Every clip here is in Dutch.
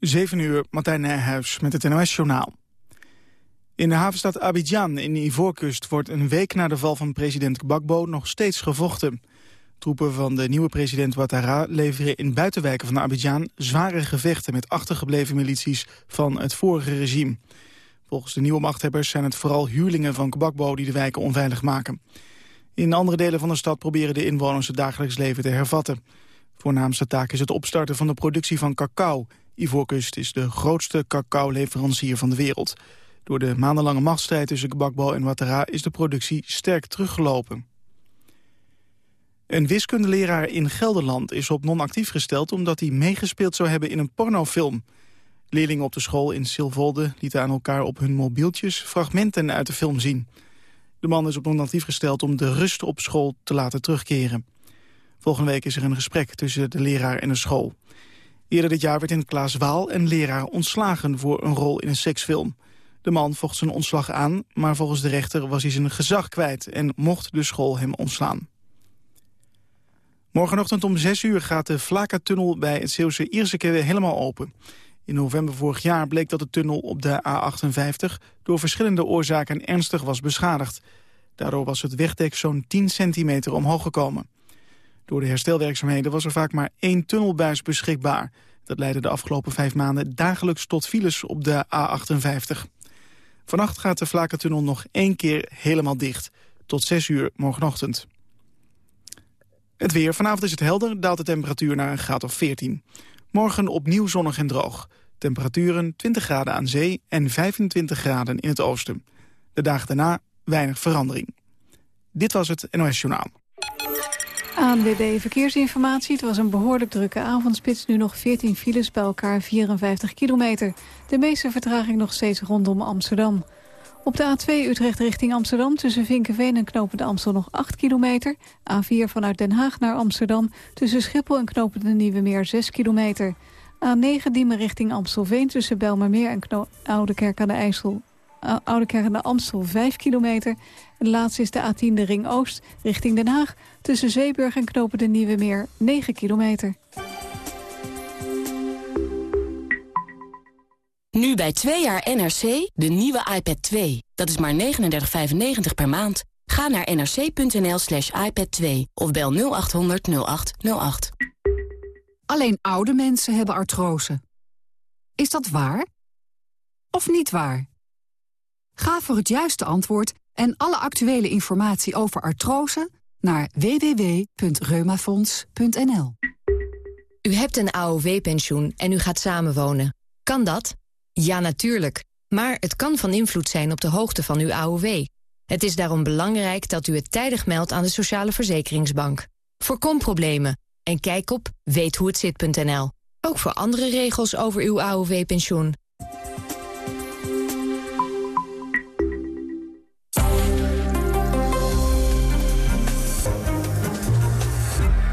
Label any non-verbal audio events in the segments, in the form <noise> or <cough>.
7 uur, Martijn Nijhuis met het NOS-journaal. In de havenstad Abidjan in de Ivoorkust wordt een week na de val van president Gbagbo nog steeds gevochten. Troepen van de nieuwe president Ouattara leveren in buitenwijken van Abidjan zware gevechten met achtergebleven milities van het vorige regime. Volgens de nieuwe machthebbers zijn het vooral huurlingen van Gbagbo die de wijken onveilig maken. In andere delen van de stad proberen de inwoners het dagelijks leven te hervatten. Voornaamste taak is het opstarten van de productie van cacao. Ivoorkust is de grootste cacao-leverancier van de wereld. Door de maandenlange machtsstrijd tussen Gbagbo en Ouattara is de productie sterk teruggelopen. Een wiskundeleraar in Gelderland is op non-actief gesteld... omdat hij meegespeeld zou hebben in een pornofilm. Leerlingen op de school in Silvolde lieten aan elkaar op hun mobieltjes... fragmenten uit de film zien. De man is op non-actief gesteld om de rust op school te laten terugkeren. Volgende week is er een gesprek tussen de leraar en de school. Eerder dit jaar werd in Klaas Waal een leraar ontslagen voor een rol in een seksfilm. De man vocht zijn ontslag aan, maar volgens de rechter was hij zijn gezag kwijt... en mocht de school hem ontslaan. Morgenochtend om 6 uur gaat de Vlaka-tunnel bij het Zeeuwse Ierseke helemaal open. In november vorig jaar bleek dat de tunnel op de A58 door verschillende oorzaken ernstig was beschadigd. Daardoor was het wegdek zo'n 10 centimeter omhoog gekomen. Door de herstelwerkzaamheden was er vaak maar één tunnelbuis beschikbaar. Dat leidde de afgelopen vijf maanden dagelijks tot files op de A58. Vannacht gaat de Vlakentunnel nog één keer helemaal dicht. Tot 6 uur morgenochtend. Het weer. Vanavond is het helder, daalt de temperatuur naar een graad of 14. Morgen opnieuw zonnig en droog. Temperaturen 20 graden aan zee en 25 graden in het oosten. De dagen daarna weinig verandering. Dit was het NOS Journaal. ANWB Verkeersinformatie. Het was een behoorlijk drukke avondspits. Nu nog 14 files bij elkaar 54 kilometer. De meeste vertraging nog steeds rondom Amsterdam. Op de A2 Utrecht richting Amsterdam tussen Vinkenveen en Knopende Amstel nog 8 kilometer. A4 vanuit Den Haag naar Amsterdam tussen Schiphol en Knopende Nieuwe Meer 6 kilometer. A9 Diemen richting Amstelveen tussen Belmermeer en Kno Oude Kerk aan de IJssel. Oude Kerk aan de Amstel 5 kilometer. En laatste is de A10 de Ring Oost richting Den Haag tussen Zeeburg en Knopende Nieuwe Meer 9 kilometer. Nu bij 2 jaar NRC, de nieuwe iPad 2. Dat is maar 39,95 per maand. Ga naar nrc.nl slash iPad 2 of bel 0800 0808. Alleen oude mensen hebben artrose. Is dat waar? Of niet waar? Ga voor het juiste antwoord en alle actuele informatie over artrose naar www.reumafonds.nl. U hebt een AOW-pensioen en u gaat samenwonen. Kan dat? Ja, natuurlijk. Maar het kan van invloed zijn op de hoogte van uw AOW. Het is daarom belangrijk dat u het tijdig meldt aan de Sociale Verzekeringsbank. Voorkom problemen en kijk op weethoehetzit.nl. Ook voor andere regels over uw AOW-pensioen.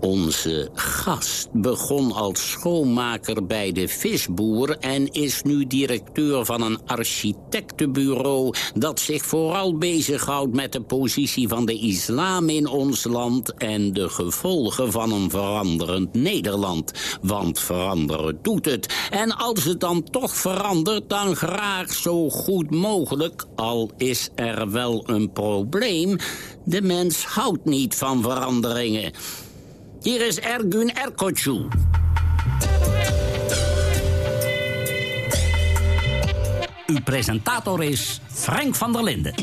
Onze gast begon als schoonmaker bij de visboer... en is nu directeur van een architectenbureau... dat zich vooral bezighoudt met de positie van de islam in ons land... en de gevolgen van een veranderend Nederland. Want veranderen doet het. En als het dan toch verandert, dan graag zo goed mogelijk... al is er wel een probleem. De mens houdt niet van veranderingen... Hier is Ergun Erkoçu. Uw presentator is Frank van der Linden.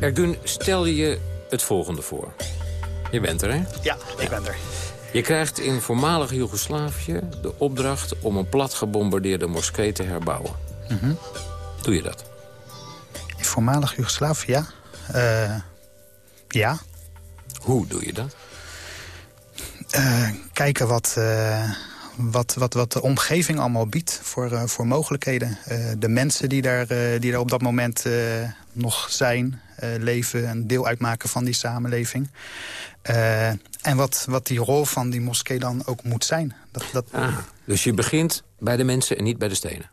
Ergun, stel je het volgende voor. Je bent er, hè? Ja, ik ben er. Je krijgt in voormalig Joegoslavië de opdracht... om een plat gebombardeerde moskee te herbouwen. Mhm. Doe je dat? In voormalig Joegoslavië, ja. Uh, ja. Hoe doe je dat? Uh, kijken wat, uh, wat, wat, wat de omgeving allemaal biedt voor, uh, voor mogelijkheden. de mensen die daar, die daar op dat moment nog zijn, leven... en deel uitmaken van die samenleving. en wat, wat die rol van die moskee dan ook moet zijn. Dat, dat... Ah, dus je begint bij de mensen en niet bij de stenen?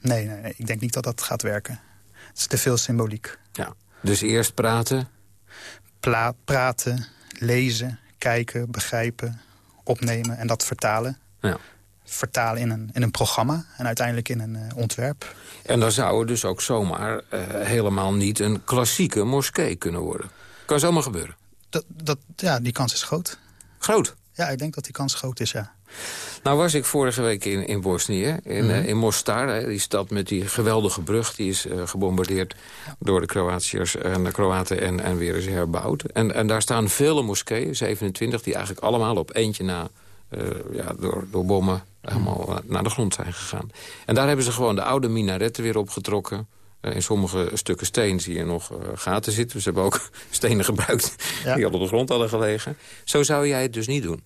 Nee, nee, nee, ik denk niet dat dat gaat werken. Het is te veel symboliek. Ja, dus eerst praten praten, lezen, kijken, begrijpen, opnemen en dat vertalen. Ja. Vertalen in een, in een programma en uiteindelijk in een uh, ontwerp. En dan zou het dus ook zomaar uh, helemaal niet een klassieke moskee kunnen worden. Kan zomaar gebeuren. Dat, dat, ja, die kans is groot. Groot? Ja, ik denk dat die kans groot is, ja. Nou was ik vorige week in, in Bosnië, in, mm -hmm. in Mostar. Die stad met die geweldige brug. Die is uh, gebombardeerd door de Kroatiërs en de Kroaten en, en weer eens herbouwd. En, en daar staan vele moskeeën, 27, die eigenlijk allemaal op eentje na... Uh, ja, door, door bommen helemaal naar de grond zijn gegaan. En daar hebben ze gewoon de oude minaretten weer opgetrokken. Uh, in sommige stukken steen zie je nog gaten zitten. Ze hebben ook <laughs> stenen gebruikt ja. die al op de grond hadden gelegen. Zo zou jij het dus niet doen.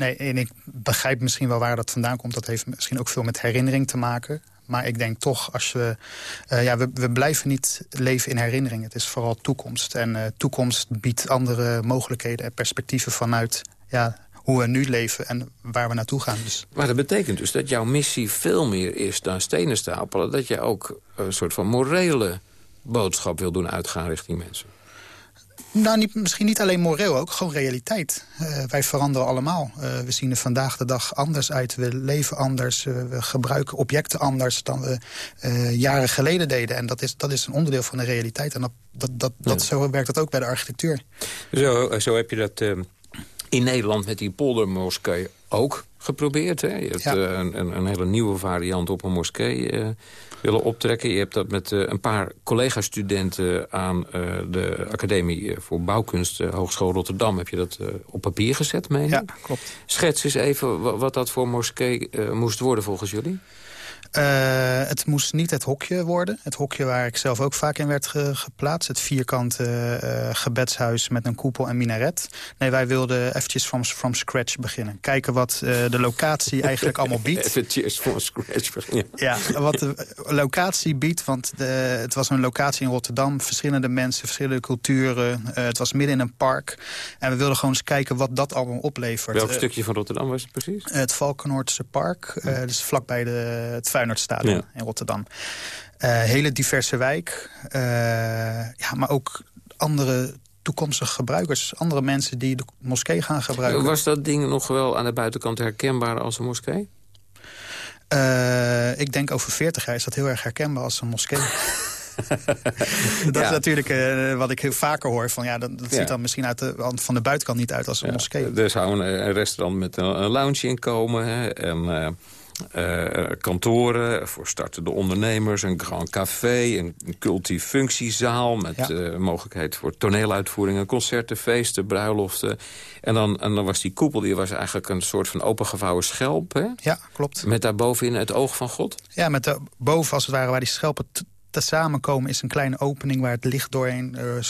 Nee, en ik begrijp misschien wel waar dat vandaan komt. Dat heeft misschien ook veel met herinnering te maken. Maar ik denk toch, als we, uh, ja, we, we blijven niet leven in herinnering. Het is vooral toekomst. En uh, toekomst biedt andere mogelijkheden en perspectieven vanuit... Ja, hoe we nu leven en waar we naartoe gaan. Dus. Maar dat betekent dus dat jouw missie veel meer is dan stenen stapelen. Dat je ook een soort van morele boodschap wil doen uitgaan richting mensen. Nou, niet, misschien niet alleen moreel, ook gewoon realiteit. Uh, wij veranderen allemaal. Uh, we zien er vandaag de dag anders uit. We leven anders. Uh, we gebruiken objecten anders dan we jaren geleden deden. En dat is, dat is een onderdeel van de realiteit. En dat, dat, dat, ja. dat zo werkt dat ook bij de architectuur. Zo, zo heb je dat in Nederland met die poldermoskee ook geprobeerd. Hè? Je hebt ja. een, een, een, hele nieuwe variant op een moskee willen optrekken. Je hebt dat met uh, een paar collega-studenten aan uh, de Academie voor Bouwkunst Hogeschool Rotterdam. Heb je dat op papier gezet, meen Ja, klopt. Schets eens even wat dat voor moskee moest worden volgens jullie. Uh, het moest niet het hokje worden. Het hokje waar ik zelf ook vaak in werd ge geplaatst. Het vierkante uh, gebedshuis met een koepel en minaret. Nee, wij wilden eventjes from, from scratch beginnen. Kijken wat uh, de locatie <laughs> eigenlijk allemaal biedt. eventjes from scratch beginnen. Ja, wat de locatie biedt. Want de, het was een locatie in Rotterdam. Verschillende mensen, verschillende culturen. het was midden in een park. En we wilden gewoon eens kijken wat dat allemaal oplevert. Welk stukje van Rotterdam was het precies? het Valkenoordse Park. dus vlakbij de, het Feyenoordstadion ja. in Rotterdam. Uh, hele diverse wijk. Uh, ja, maar ook andere toekomstige gebruikers. Andere mensen die de moskee gaan gebruiken. Was dat ding nog wel aan de buitenkant herkenbaar als een moskee? Uh, ik denk over 40 jaar is dat heel erg herkenbaar als een moskee. <laughs> dat ja. is natuurlijk uh, wat ik heel vaker hoor. Van, ja, dat, dat ja. ziet dan misschien uit de, van de buitenkant niet uit als een ja. moskee. Er zou een, een, restaurant met een, een lounge in komen. Hè, en... Uh, uh, kantoren voor startende ondernemers, een grand café, een cultifunctiezaal met ja. uh, mogelijkheid voor toneeluitvoeringen, concerten, feesten, bruiloften. En dan, en dan was die koepel, die was eigenlijk een soort van opengevouwen schelp. Hè? Ja, klopt. Met daarbovenin het oog van God? Ja, met de, boven als het ware waar die schelpen te samenkomen is een kleine opening waar het licht doorheen uh,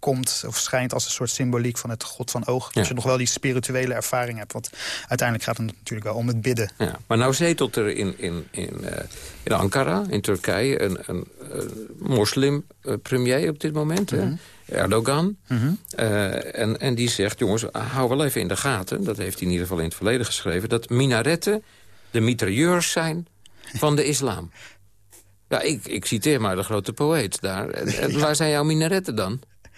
komt of schijnt als een soort symboliek van het God van oog. Ja. Dat je nog wel die spirituele ervaring hebt. Want uiteindelijk gaat het natuurlijk wel om het bidden. Ja, maar nou zetelt er in, in, in, uh, in Ankara, in Turkije, een, een, een moslim-premier op dit moment. Mm -hmm. Erdogan. Mm -hmm. uh, en, en die zegt, jongens, hou wel even in de gaten... dat heeft hij in ieder geval in het verleden geschreven... dat minaretten de mitrailleurs zijn van de islam. <laughs> Ja, ik, ik citeer maar de grote poëet daar. En, en ja. waar zijn jouw minaretten dan?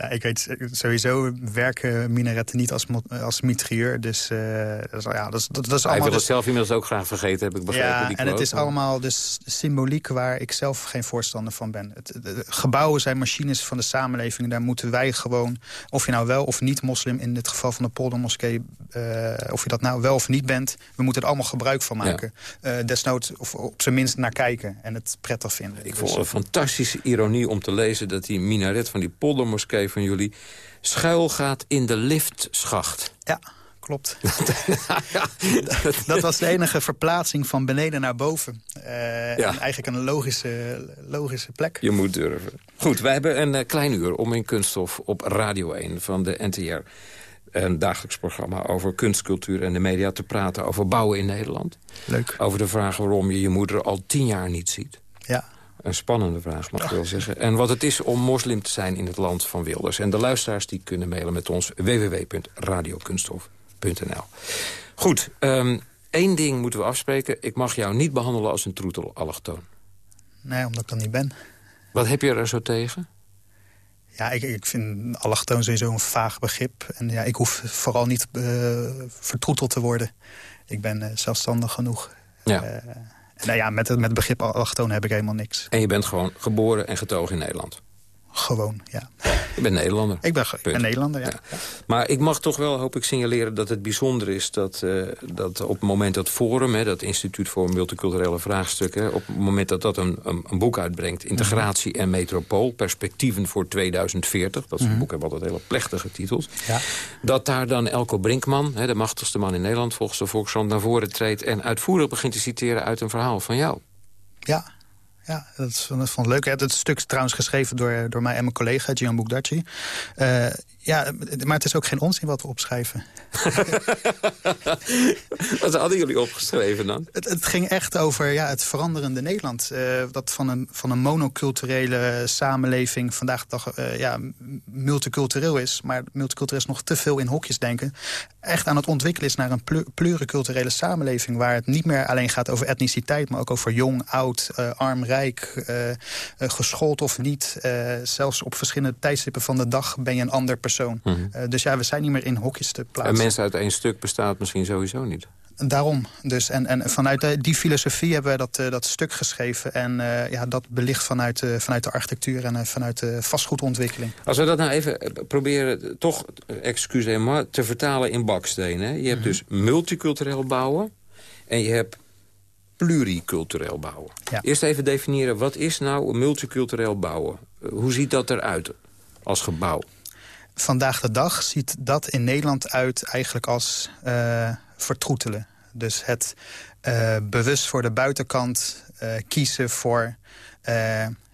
Ja, ik weet sowieso werken minaretten niet als, als mitrieur. Dus uh, dat ja, dat is, dat, dat is Hij wil het dus, zelf inmiddels ook graag vergeten, heb ik begrepen. Ja, die en het is allemaal dus symboliek waar ik zelf geen voorstander van ben. Het, gebouwen zijn machines van de samenleving. Daar moeten wij gewoon, of je nou wel of niet moslim... in het geval van de poldermoskee, uh, of je dat nou wel of niet bent... we moeten er allemaal gebruik van maken. Ja. Uh, desnoods, of op zijn minst naar kijken en het prettig vinden. Ik dus, vond het een fantastische ironie om te lezen... dat die minaret van die poldermoskee van jullie schuil gaat in de liftschacht. Ja, klopt. <laughs> ja, dat was de enige verplaatsing van beneden naar boven. Uh, ja. Eigenlijk een logische, logische plek. Je moet durven. Goed, wij hebben een uh, klein uur om in Kunststof op Radio 1 van de NTR. Een dagelijks programma over kunst, cultuur en de media te praten over bouwen in Nederland. Leuk. Over de vraag waarom je je moeder al tien jaar niet ziet. Ja. Een spannende vraag, mag ik wel zeggen. En wat het is om moslim te zijn in het land van Wilders. En de luisteraars die kunnen mailen met ons www.radiokunststof.nl. Goed, um, één ding moeten we afspreken. Ik mag jou niet behandelen als een troetel allochtoon. Nee, omdat ik dat niet ben. Wat heb je er zo tegen? Ja, ik, ik vind allochtoon sowieso een vaag begrip. En ja, ik hoef vooral niet uh, vertroeteld te worden. Ik ben uh, zelfstandig genoeg. Ja. Uh, nou ja, met, met het begrip allochtoon heb ik helemaal niks. En je bent gewoon geboren en getogen in Nederland? Gewoon, ja. Je bent Nederlander. Ik ben, ik ben Nederlander, ja. ja. Maar ik mag toch wel, hoop ik, signaleren dat het bijzonder is... dat, uh, dat op het moment dat Forum, hè, dat Instituut voor Multiculturele Vraagstukken... op het moment dat dat een, een, een boek uitbrengt... Integratie en Metropool, Perspectieven voor 2040... dat is een boek, hebben altijd hele plechtige titels... Ja. dat daar dan Elko Brinkman, hè, de machtigste man in Nederland... volgens de Volkskrant naar voren treedt... en uitvoerig begint te citeren uit een verhaal van jou. Ja, ja, dat, vond ik leuk. Het stuk is trouwens geschreven door, door mij en mijn collega, Gian Bugdacci. Uh, ja, maar het is ook geen onzin wat we opschrijven. <laughs> wat hadden jullie opgeschreven dan? Het, het ging echt over ja, het veranderende Nederland. Uh, dat van een, van een monoculturele samenleving vandaag de dag uh, ja, multicultureel is. Maar multicultureel is nog te veel in hokjes denken. Echt aan het ontwikkelen is naar een pluriculturele samenleving... waar het niet meer alleen gaat over etniciteit... maar ook over jong, oud, uh, arm, rijk, geschoold of niet. zelfs op verschillende tijdstippen van de dag ben je een ander persoon. Mm -hmm. uh, dus ja, we zijn niet meer in hokjes te plaatsen. En mensen uit één stuk bestaat misschien sowieso niet. Daarom. Dus, en, en vanuit die filosofie hebben we dat, uh, dat stuk geschreven. En uh, ja, dat belicht vanuit, uh, vanuit de architectuur en vanuit de vastgoedontwikkeling. Als we dat nou even proberen, toch, excusez-moi, te vertalen in baksteen. Hè? Je hebt mm -hmm. dus multicultureel bouwen en je hebt pluricultureel bouwen. Ja. Eerst even definiëren, wat is nou multicultureel bouwen? Hoe ziet dat eruit als gebouw? Vandaag de dag ziet dat in Nederland uit eigenlijk als uh, vertroetelen. Dus het uh, bewust voor de buitenkant uh, kiezen voor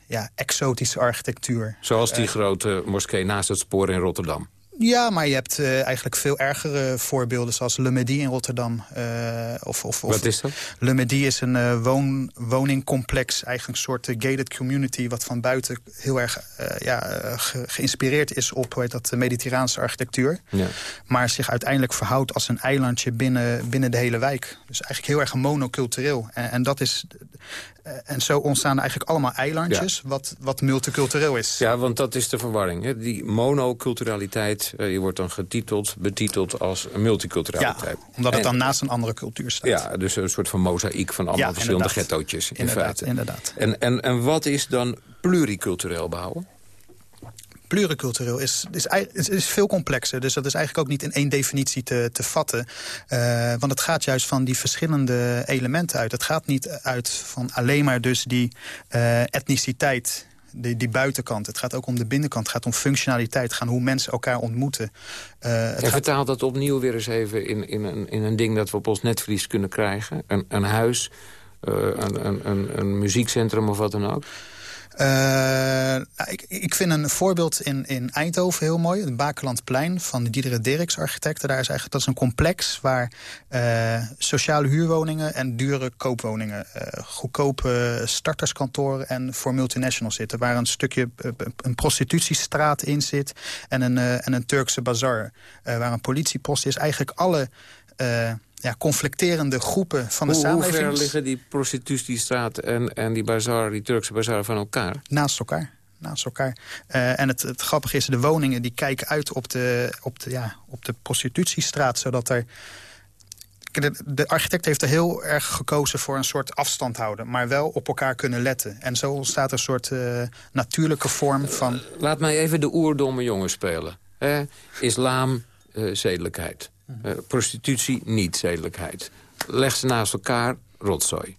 ja, exotische architectuur. Zoals die grote moskee naast het spoor in Rotterdam. Ja, maar je hebt uh, eigenlijk veel ergere voorbeelden... zoals Le Medi in Rotterdam. Uh, of, of, Wat is dat? Le Medi is een uh, woon, woningcomplex, eigenlijk een soort gated community... wat van buiten heel erg ja, ge geïnspireerd is op hoe heet dat, de mediterraanse architectuur. Ja. Maar zich uiteindelijk verhoudt als een eilandje binnen, binnen de hele wijk. Dus eigenlijk heel erg monocultureel. En, en dat is... En zo ontstaan eigenlijk allemaal eilandjes, ja. wat, wat multicultureel is. Ja, want dat is de verwarring. Hè? Die monoculturaliteit, uh, je wordt dan getiteld, betiteld als multiculturaliteit. Ja, omdat het en, dan naast een andere cultuur staat. Ja, dus een soort van mozaïek van allemaal ja, verschillende ghettootjes. In inderdaad, feite. inderdaad. En, en, en wat is dan pluricultureel bouwen? Pluricultureel is, is, is, is, veel complexer. Dus dat is eigenlijk ook niet in één definitie te, te vatten. Uh, want het gaat juist van die verschillende elementen uit. Het gaat niet uit van alleen maar dus die uh, etniciteit... Die, die buitenkant. Het gaat ook om de binnenkant. Het gaat om functionaliteit. Om hoe mensen elkaar ontmoeten. Uh, en gaat... vertaal dat opnieuw weer eens even in, in, een, in een ding dat we op ons netvlies kunnen krijgen. Een, een huis, een, een, een muziekcentrum of wat dan ook. Uh, nou, ik, ik vind een voorbeeld in, in Eindhoven heel mooi. Het Bakerlandplein van de Diederik Dirks architecten. Daar is eigenlijk, dat is een complex waar uh, sociale huurwoningen en dure koopwoningen... Uh, goedkope starterskantoren en voor multinationals zitten. Waar een stukje een prostitutiestraat in zit en een, en een Turkse bazar. waar een politiepost is. Eigenlijk alle ja, conflicterende groepen van de hoe, samenleving. Hoe ver liggen die prostitutiestraat en, en die bazaar, die Turkse bazaar van elkaar? Naast elkaar. Naast elkaar. Uh, en het, het grappige is, de woningen die kijken uit op de, op de, ja, op de prostitutiestraat. Zodat er... De, de architect heeft er heel erg gekozen voor een soort afstand houden. Maar wel op elkaar kunnen letten. En zo ontstaat een soort uh, natuurlijke vorm van... Laat mij even de oerdomme jongen spelen. Eh, islam, uh, zedelijkheid. Uh, prostitutie, niet zedelijkheid. Leg ze naast elkaar, rotzooi.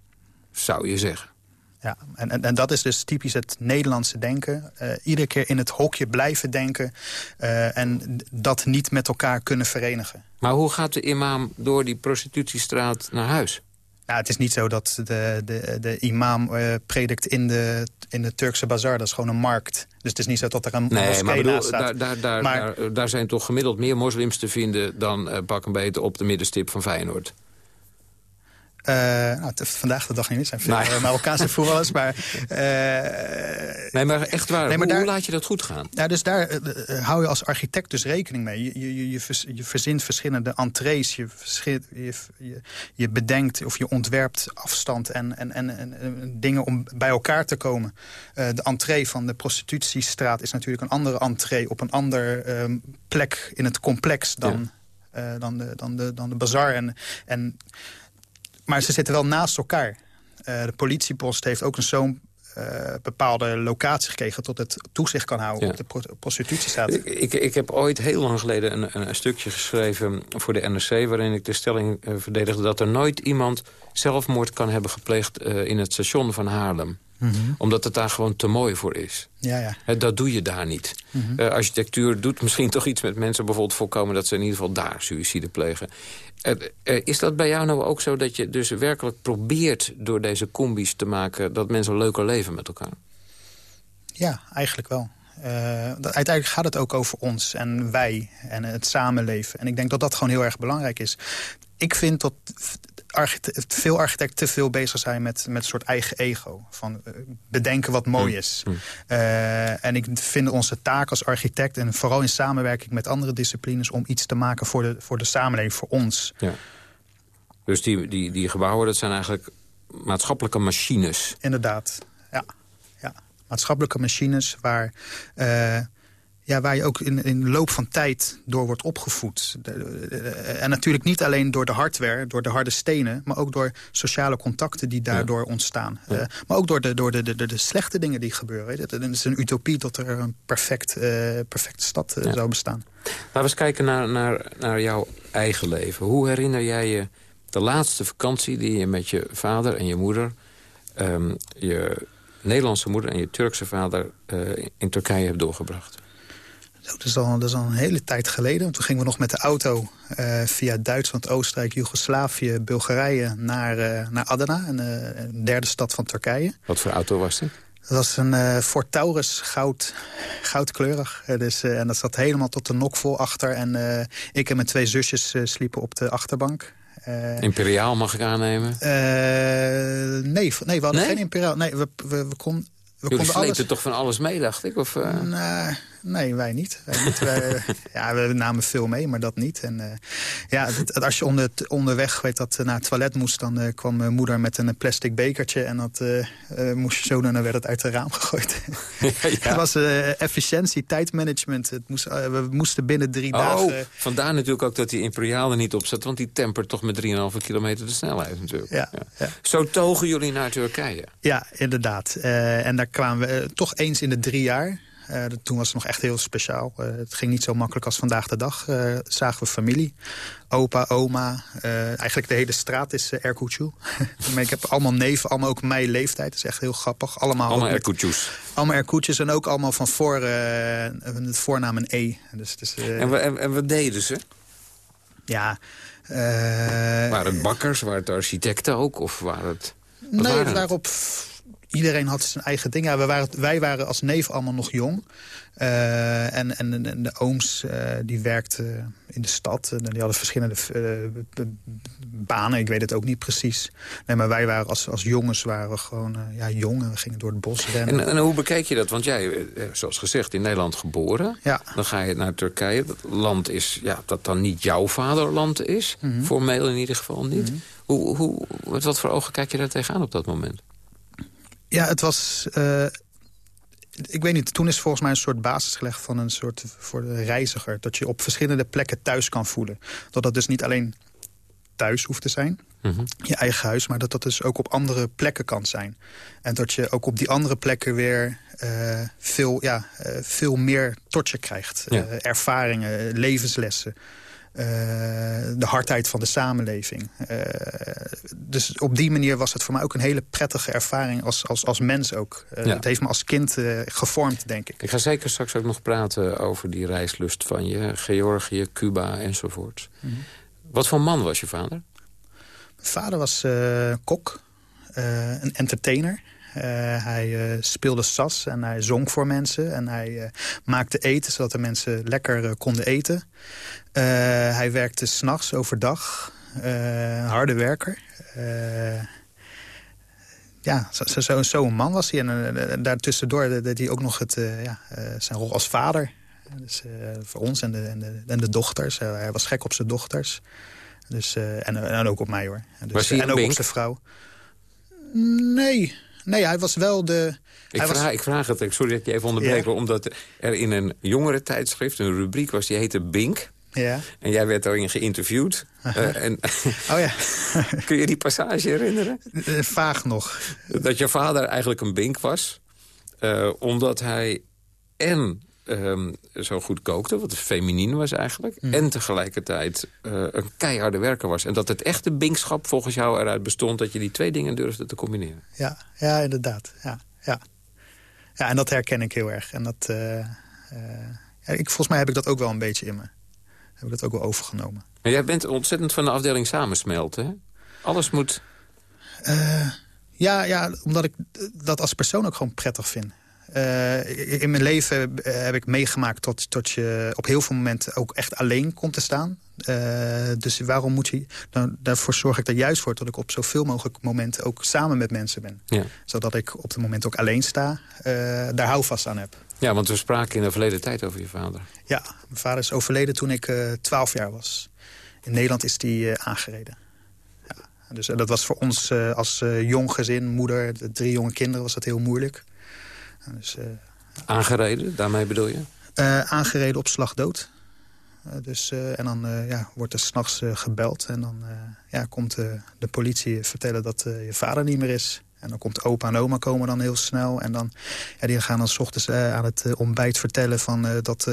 Zou je zeggen. Ja, en, en, en dat is dus typisch het Nederlandse denken. Uh, iedere keer in het hokje blijven denken... Uh, en dat niet met elkaar kunnen verenigen. Maar hoe gaat de imam door die prostitutiestraat naar huis? Nou, het is niet zo dat de, de, de imam uh, predikt in de, in de Turkse bazar. Dat is gewoon een markt. Dus het is niet zo dat er een nee, moskee maar bedoel, naast staat. Daar, daar, maar, daar, daar, zijn toch gemiddeld meer moslims te vinden... dan uh, pak een beetje op de middenstip van Feyenoord. Nou, vandaag de dag niet. Het zijn veel nee. Marokkaanse <laughs> voetballers. Maar, nee, maar echt waar. Nee, maar hoe, laat je dat goed gaan? Ja, dus daar hou je als architect dus rekening mee. Je, je, je, je verzint verschillende entrees. Je, je, je, je bedenkt of je ontwerpt afstand en, en, en, en dingen om bij elkaar te komen. de entree van de prostitutiestraat is natuurlijk een andere entree... op een andere ehm, plek in het complex dan, dan, de, dan, de, dan de bazaar. En, en maar ze zitten wel naast elkaar. Uh, de politiepost heeft ook een zo'n uh, bepaalde locatie gekregen... tot het toezicht kan houden op de pro prostitutiestaat. Ik, ik, ik, heb ooit heel lang geleden een, een, stukje geschreven voor de NRC... waarin ik de stelling uh, verdedigde dat er nooit iemand zelfmoord kan hebben gepleegd... in het station van Haarlem. Mhm. Omdat het daar gewoon te mooi voor is. Ja, ja. dat doe je daar niet. Mhm. architectuur doet misschien toch iets met mensen bijvoorbeeld voorkomen... dat ze in ieder geval daar suïcide plegen. Eh, eh, is dat bij jou nou ook zo dat je dus werkelijk probeert... door deze combis te maken dat mensen een leuker leven met elkaar? Ja, eigenlijk wel. Uh, uiteindelijk gaat het ook over ons en wij en het samenleven. En ik denk dat dat gewoon heel erg belangrijk is. Ik vind dat veel architecten te veel bezig zijn met, met een soort eigen ego. Van uh, bedenken wat mooi mm. is. Mm. Uh, en ik vind onze taak als architect... en vooral in samenwerking met andere disciplines... om iets te maken voor de, voor de samenleving, voor ons. Ja. Dus die, die, die gebouwen, dat zijn eigenlijk maatschappelijke machines. Inderdaad, ja. ja. Maatschappelijke machines waar... Uh, ja, waar je ook in, in de loop van tijd door wordt opgevoed. en natuurlijk niet alleen door de hardware, door de harde stenen... maar ook door sociale contacten die daardoor ontstaan. Uh, maar ook door, de, door de, de, de, slechte dingen die gebeuren. Het is een utopie dat er een perfect, uh, perfecte stad uh, zou bestaan. Laten we eens kijken naar, naar, naar jouw eigen leven. Hoe herinner jij je de laatste vakantie die je met je vader en je moeder... Um, je Nederlandse moeder en je Turkse vader in Turkije hebt doorgebracht? Dat is, al, dat is al een hele tijd geleden. Toen gingen we nog met de auto uh, via Duitsland, Oostenrijk, Joegoslavië, Bulgarije naar, uh, naar Adana, een, uh, een, derde stad van Turkije. Wat voor auto was het? Dat was een Ford Taurus, goud, goudkleurig. dus, en dat zat helemaal tot de nok vol achter. En ik en mijn twee zusjes sliepen op de achterbank. imperiaal mag ik aannemen? nee, nee, we hadden geen imperiaal. Nee, we, we, we konden... We sleepten alles... toch van alles mee, dacht ik? Of, uh... Nee, wij niet. Wij niet. wij, <laughs> ja, we namen veel mee, maar dat niet. En, uh, ja, als je onder, onderweg weet dat naar het toilet moest... dan uh, kwam mijn moeder met een plastic bekertje... en dat moest je zo doen en dan werd het uit het raam gegooid. Ja, <laughs> ja. Het was efficiëntie, tijdmanagement. Het moest, we moesten binnen drie oh, dagen... vandaar natuurlijk ook dat die Imperiale niet op zat... want die tempert toch met 3,5 kilometer de snelheid natuurlijk. Ja, ja. Zo togen jullie naar Turkije? Ja, inderdaad. en daar kwamen we toch eens in de drie jaar... Uh, toen was het nog echt heel speciaal. Uh, het ging niet zo makkelijk als vandaag de dag. Uh, zagen we familie. Opa, oma. eigenlijk de hele straat is uh, <laughs> ik heb allemaal neven, allemaal ook mijn leeftijd. Dat is echt heel grappig. Allemaal, allemaal. Allemaal Erkutjus en ook allemaal van voor het voornaam een E. Dus, dus, en, en, en wat deden ze? Ja... waren het bakkers, waren het architecten ook? Of waren het... Nee, het waren op iedereen had zijn eigen ding. Ja, wij, waren, wij waren als neef allemaal nog jong. Uh, en, en, en, de ooms uh, die werkten in de stad. En die hadden verschillende uh, banen. Ik weet het ook niet precies. Nee, maar wij waren als, als jongens waren gewoon ja, jong. En we gingen door het bos rennen. En, en hoe bekijk je dat? Want jij, zoals gezegd, in Nederland geboren. Ja. Dan ga je naar Turkije. Dat land is, ja, dat dan niet jouw vaderland is. Mm -hmm. Formeel in ieder geval niet. Mm -hmm. hoe, hoe, met wat voor ogen kijk je daar tegenaan op dat moment? Ja, het was... Uh, ik weet niet, toen is volgens mij een soort basis gelegd van een soort voor de reiziger. Dat je op verschillende plekken thuis kan voelen. Dat dat dus niet alleen thuis hoeft te zijn, mm -hmm. je eigen huis... maar dat dat dus ook op andere plekken kan zijn. En dat je ook op die andere plekken weer uh, veel, ja, uh, veel meer tot je krijgt. Ja. ervaringen, levenslessen. Uh, de hardheid van de samenleving. Uh, dus op die manier was het voor mij ook een hele prettige ervaring als, als, als mens ook. Ja. Het heeft me als kind gevormd, denk ik. Ik ga zeker straks ook nog praten over die reislust van je. Georgië, Cuba enzovoort. Mm -hmm. Wat voor man was je vader? Mijn vader was kok, een entertainer. Uh, hij uh, speelde sas en hij zong voor mensen. En hij uh, maakte eten zodat de mensen lekker konden eten. hij werkte s'nachts overdag. harde werker. ja, zo'n zo, zo man was hij. En daartussendoor deed hij ook nog het, ja, zijn rol als vader. Dus, voor ons en de, en de, en de dochters. hij was gek op zijn dochters. Dus, en, en ook op mij hoor. Dus, en ook op zijn vrouw. Nee, nee, hij was wel de... Ik, vraag, was... ik vraag het, sorry dat je even onderbreek... Ja. omdat er in een jongere tijdschrift een rubriek was... die heette Bink. Ja. En jij werd daarin geïnterviewd. Uh, en, <laughs> oh ja. <laughs> kun je die passage herinneren? Uh, vaag nog. Dat je vader eigenlijk een Bink was. Uh, omdat hij en um, zo goed kookte, wat feminien was eigenlijk... Mm. en tegelijkertijd uh, een keiharde werker was. En dat het echte binkschap volgens jou eruit bestond... dat je die twee dingen durfde te combineren. Ja, ja inderdaad. Ja, ja. ja, en dat herken ik heel erg. En dat, uh, uh, ja, ik, volgens mij heb ik dat ook wel een beetje in me. Heb ik dat ook wel overgenomen. Maar jij bent ontzettend van de afdeling samensmelten, hè? Alles moet... ja, ja, omdat ik dat als persoon ook gewoon prettig vind. Uh, in mijn leven heb ik meegemaakt tot, tot je op heel veel momenten ook echt alleen komt te staan. Uh, dus waarom moet je... Nou, daarvoor zorg ik er juist voor dat ik op zoveel mogelijk momenten ook samen met mensen ben. Ja. Zodat ik op het moment ook alleen sta, uh, daar houvast aan heb. Ja, want we spraken in de verleden tijd over je vader. Ja, mijn vader is overleden toen ik 12 jaar was. In Nederland is die aangereden. Ja, dus dat was voor ons als jong gezin, moeder, de drie jonge kinderen, was dat heel moeilijk. Dus, uh, aangereden, daarmee bedoel je? Uh, aangereden op slag dood. Uh, dus, en dan ja, wordt er s'nachts gebeld. En dan ja, komt de politie vertellen dat je vader niet meer is. En dan komt opa en oma komen dan heel snel. En dan, ja, die gaan dan s ochtends aan het ontbijt vertellen... Van, dat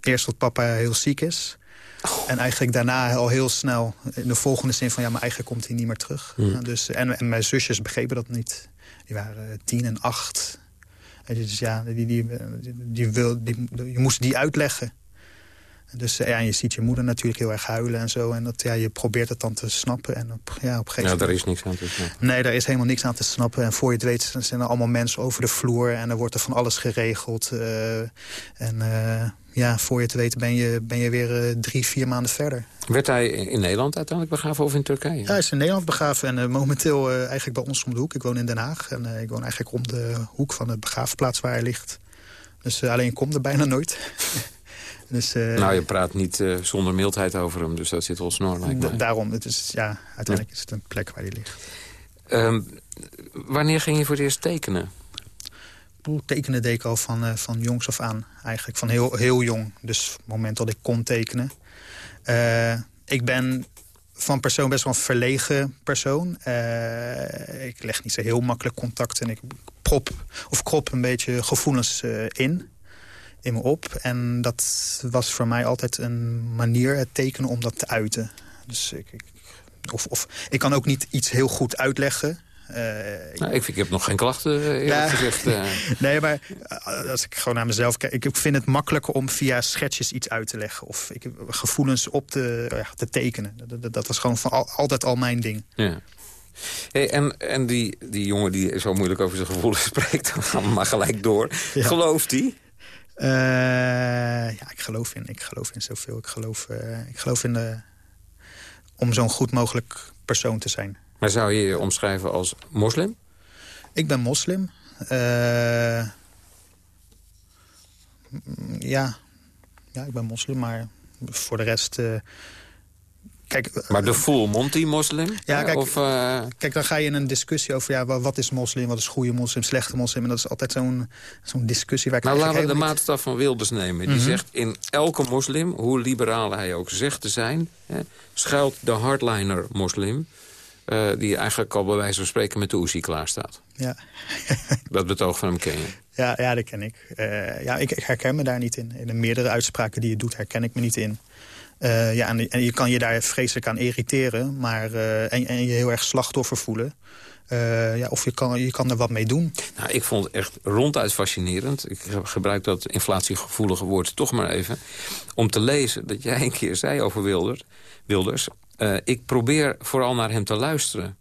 eerst dat papa heel ziek is. Oh. En eigenlijk daarna al heel snel in de volgende zin van... ja, maar eigenlijk komt hij niet meer terug. Hmm. Dus, en, en mijn zusjes begrepen dat niet. Die waren tien en acht... Dus ja, die, die, die wil, die, je moest die uitleggen. Dus ja, je ziet je moeder natuurlijk heel erg huilen en zo. En dat, ja, je probeert het dan te snappen. En op, ja, op een ja, daar is niks aan te snappen. Nee, daar is helemaal niks aan te snappen. En voor je het weet zijn er allemaal mensen over de vloer. En er wordt er van alles geregeld. Uh, en uh, ja, voor je het weet ben je, ben je weer uh, drie, vier maanden verder. Werd hij in Nederland uiteindelijk begraven of in Turkije? Ja, hij is in Nederland begraven en momenteel eigenlijk bij ons om de hoek. Ik woon in Den Haag en ik woon eigenlijk om de hoek van de begraafplaats waar hij ligt. Dus alleen ik kom er bijna nooit. <laughs> Dus, nou, je praat niet zonder mildheid over hem, dus dat zit wel snor. Lijkt mij. Daarom, het is, ja, uiteindelijk ja. is het een plek waar hij ligt. Um, wanneer ging je voor het eerst tekenen? Tekenen deed ik al van, uh, van jongs af aan, eigenlijk. Van heel, heel jong, dus het moment dat ik kon tekenen. ik ben van persoon best wel een verlegen persoon. ik leg niet zo heel makkelijk contact en ik prop of krop een beetje gevoelens in in me op. En dat was voor mij altijd een manier, het tekenen, om dat te uiten. Dus ik, ik of, of, ik kan ook niet iets heel goed uitleggen. Ik, nou, ik, ik, heb nog geen klachten ja, gezegd. Uh. <laughs> nee, maar als ik gewoon naar mezelf kijk... Ik vind het makkelijker om via schetsjes iets uit te leggen. Of ik, gevoelens op te, ja, te tekenen. Dat, dat, dat, was gewoon van al, altijd al mijn ding. Ja. Hey, en en die, die jongen die zo moeilijk over zijn gevoelens <laughs> spreekt... dan gaan we maar gelijk door. Ja. Gelooft hij? Uh, ja, ik geloof in, ik geloof in zoveel. Ik geloof, uh, ik geloof in de, om zo'n goed mogelijk persoon te zijn. Maar zou je je omschrijven als moslim? Ik ben moslim. Uh, ja. ja, ik ben moslim, maar voor de rest Kijk, maar de full Monty-moslim? Ja, kijk, of, uh... kijk, dan ga je in een discussie over... Ja, wat is moslim, wat is goede moslim, slechte moslim. En dat is altijd zo'n zo'n discussie waar ik Nou, laten we de maatstaf van Wilders nemen. Die mm -hmm. zegt in elke moslim, hoe liberaal hij ook zegt te zijn... Hè, schuilt de hardliner-moslim... Uh, die eigenlijk al bij wijze van spreken met de Uzi klaar staat. Ja. <laughs> dat betoog van hem ken je. Ja, ja dat ken ik. Uh, ja, ik. Ik herken me daar niet in. In de meerdere uitspraken die je doet herken ik me niet in. Uh, ja, en, en, je kan je daar vreselijk aan irriteren. Maar, en, en, je heel erg slachtoffer voelen. Uh, ja, of je kan, je kan er wat mee doen. Nou, ik vond het echt ronduit fascinerend. Ik gebruik dat inflatiegevoelige woord toch maar even. Om te lezen dat jij een keer zei over Wilders. Wilders ik probeer vooral naar hem te luisteren.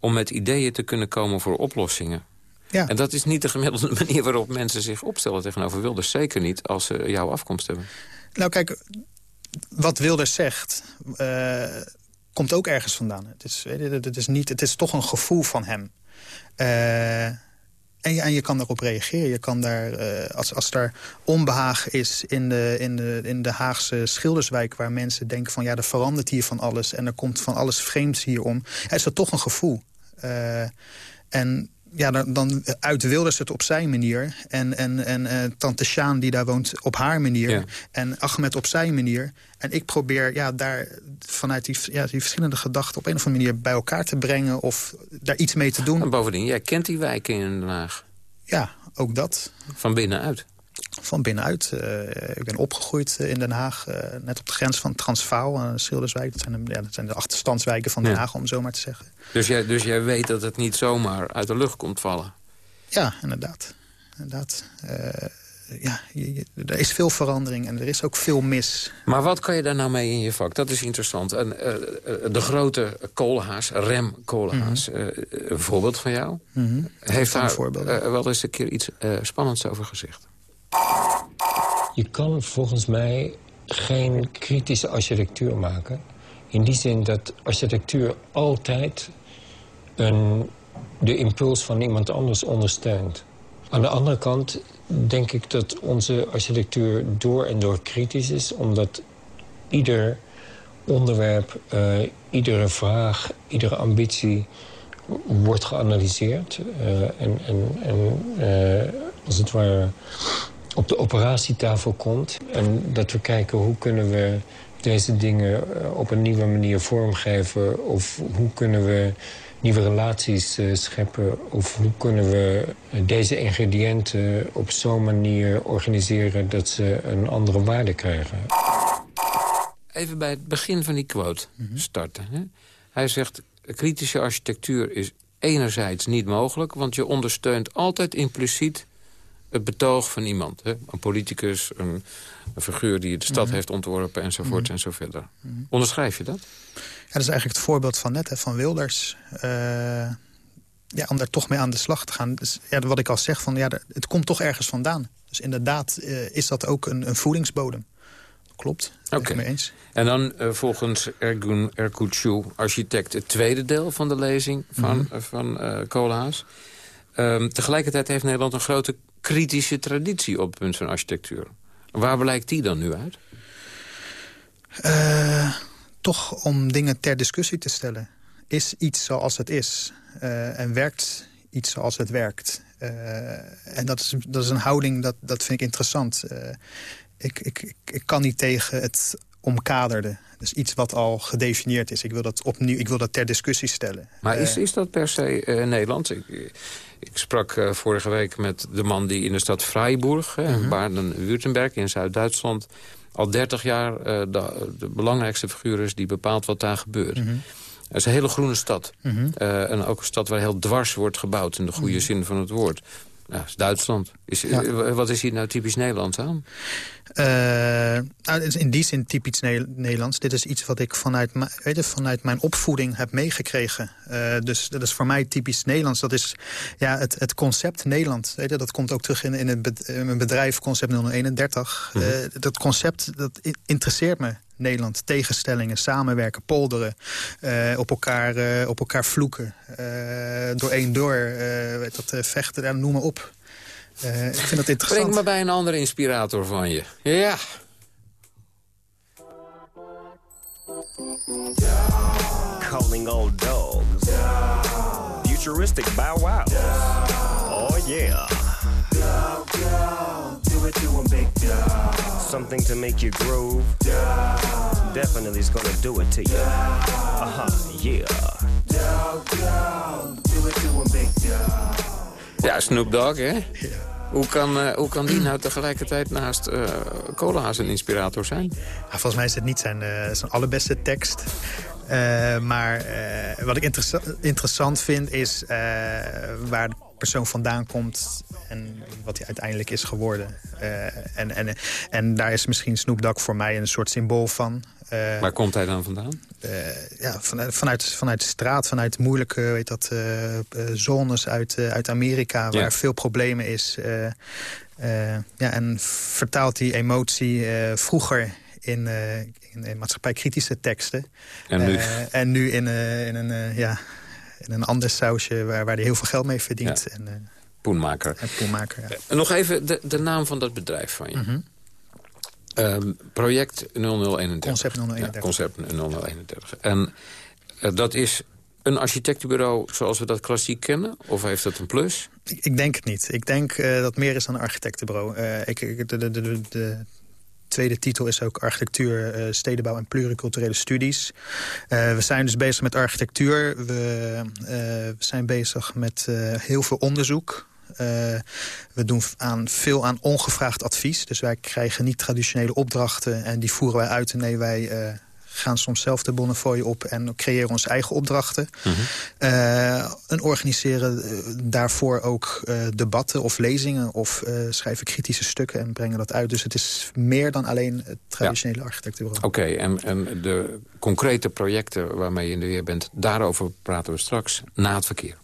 Om met ideeën te kunnen komen voor oplossingen. Ja. En dat is niet de gemiddelde <laughs> manier waarop mensen zich opstellen tegenover Wilders. Zeker niet als ze jouw afkomst hebben. Nou kijk, wat Wilders zegt... Uh, komt ook ergens vandaan. Het is, het is, niet, het is toch een gevoel van hem. Uh, en je, en je kan daarop reageren. Je kan daar, uh, als, als er onbehagen is in de, in, de, in de Haagse Schilderswijk... waar mensen denken van ja, er verandert hier van alles... en er komt van alles vreemds hierom... Ja, is dat toch een gevoel. Uh, en ja, dan, dan uit Wilders het op zijn manier. En, en, en uh, tante Sjaan die daar woont op haar manier. En Ahmed op zijn manier. En ik probeer ja, daar vanuit die, ja, die verschillende gedachten... op een of andere manier bij elkaar te brengen... of daar iets mee te doen. En bovendien, jij kent die wijken in Den Haag. Ja, ook dat. Van binnenuit? Van binnenuit. Uh, ik ben opgegroeid in Den Haag, uh, net op de grens van Transvaal en Schilderswijk. Dat zijn, de, ja, dat zijn de achterstandswijken van Den ja. Haag, om zo maar te zeggen. Dus jij, dus jij weet dat het niet zomaar uit de lucht komt vallen? Ja, inderdaad. inderdaad. Uh, ja, je, je, er is veel verandering en er is ook veel mis. Maar wat kan je daar nou mee in je vak? Dat is interessant. En, de grote koolhaas, Rem Koolhaas, mm -hmm. uh, een voorbeeld van jou. Mm -hmm. Heeft daar wel eens een keer iets spannends over gezegd? Je kan volgens mij geen kritische architectuur maken. In die zin dat architectuur altijd een, de impuls van iemand anders ondersteunt. Aan de andere kant denk ik dat onze architectuur door en door kritisch is... omdat ieder onderwerp, uh, iedere vraag, iedere ambitie wordt geanalyseerd. Uh, en en, en uh, als het ware op de operatietafel komt. En dat we kijken hoe kunnen we deze dingen op een nieuwe manier vormgeven... of hoe kunnen we nieuwe relaties uh, scheppen... of hoe kunnen we deze ingrediënten op zo'n manier organiseren... dat ze een andere waarde krijgen. Even bij het begin van die quote starten. Hè? Hij zegt, kritische architectuur is enerzijds niet mogelijk... want je ondersteunt altijd impliciet het betoog van iemand. Hè? Een politicus, een, een, figuur die de stad mm -hmm. heeft ontworpen enzovoort mm -hmm. en zo verder. Mm -hmm. Onderschrijf je dat? Ja, dat is eigenlijk het voorbeeld van net, hè, van Wilders. Uh, ja, om daar toch mee aan de slag te gaan. Dus, ja, wat ik al zeg, van, ja, het komt toch ergens vandaan. Dus inderdaad uh, is dat ook een, een voedingsbodem. Klopt, Oké. Okay. mee eens. En dan uh, volgens Ergun Erkutju, architect, het tweede deel van de lezing van, -hmm. van Koolhaas. Um, tegelijkertijd heeft Nederland een grote kritische traditie op punt van architectuur. Waar blijkt die dan nu uit? Uh, toch om dingen ter discussie te stellen. Is iets zoals het is? Uh, en werkt iets zoals het werkt? Uh, en dat is, dat is een houding, dat, dat vind ik interessant. Ik, ik, ik kan niet tegen het omkaderde. Dus iets wat al gedefinieerd is. Ik wil dat opnieuw, ik wil dat ter discussie stellen. Maar is, is dat per se uh, Nederlands? Ik, ik sprak uh, vorige week met de man die in de stad Freiburg... Uh -huh. Baden-Württemberg in Zuid-Duitsland... al 30 jaar de, de, belangrijkste figuur is die bepaalt wat daar gebeurt. -huh. Het is een hele groene stad. -huh. en ook een stad waar heel dwars wordt gebouwd... in de goede zin van het woord. Ja, dat is Duitsland. Is, ja. Wat is hier nou typisch Nederlands aan? Uh, nou, in die zin typisch Nederlands. Dit is iets wat ik vanuit, weet je, vanuit mijn opvoeding heb meegekregen. Uh, dus dat is voor mij typisch Nederlands. Dat is ja, het, het concept Nederland. Weet je, dat komt ook terug in, in, het, in mijn bedrijf, concept 031. Mm -hmm. uh, dat concept dat interesseert me. Nederland. Tegenstellingen, samenwerken, polderen. Uh, op, elkaar, uh, op elkaar vloeken. Uh, door één door. weet dat, vechten, noem maar op. ik vind dat interessant. Breng me bij een andere inspirator van je. Ja. Calling all dogs. Futuristic bow wow. Oh yeah. Do it to him, big dog. Something to make you groove. Definitely is gonna do it to you. Uh huh, yeah. Do it to him, big. Ja, Snoop Dogg, hè? Hoe kan, uh, hoe kan die nou tegelijkertijd naast uh, Koolhaas een inspirator zijn? Ja, volgens mij is het niet zijn, uh, zijn allerbeste tekst. Uh, maar wat ik interessa interessant vind is waar persoon vandaan komt en wat hij uiteindelijk is geworden. Uh, en, en, en daar is misschien Snoop Dogg voor mij een soort symbool van. Uh, Waar komt hij dan vandaan? Uh, ja, vanuit, vanuit, vanuit de straat, vanuit moeilijke weet dat, zones uit, uit Amerika... waar ja. veel problemen is. ja, en vertaalt die emotie vroeger in, in, in maatschappijkritische teksten. En nu? en nu in, in, een, ja, in een ander sausje waar, waar hij heel veel geld mee verdient. En, Poenmaker. En poenmaker, ja. nog even de, de naam van dat bedrijf van je. Mm Um, project 0031. Concept 0031. Ja, concept 0031. En uh, dat is een architectenbureau zoals we dat klassiek kennen? Of heeft dat een plus? Ik, ik denk het niet. Ik denk uh, dat meer is dan een architectenbureau. Uh, ik, de, de, de, de, tweede titel is ook architectuur, uh, stedenbouw en pluriculturele studies. we zijn dus bezig met architectuur. We, we zijn bezig met heel veel onderzoek. We doen aan, veel aan ongevraagd advies. Dus wij krijgen niet traditionele opdrachten en die voeren wij uit. Nee, wij gaan soms zelf de Bonnefoy op en creëren onze eigen opdrachten. Mm -hmm. uh, en organiseren daarvoor ook debatten of lezingen... of schrijven kritische stukken en brengen dat uit. Dus het is meer dan alleen het traditionele ja. architectenbureau. Oké, okay, en, en de concrete projecten waarmee je in de weer bent... daarover praten we straks na het verkeer.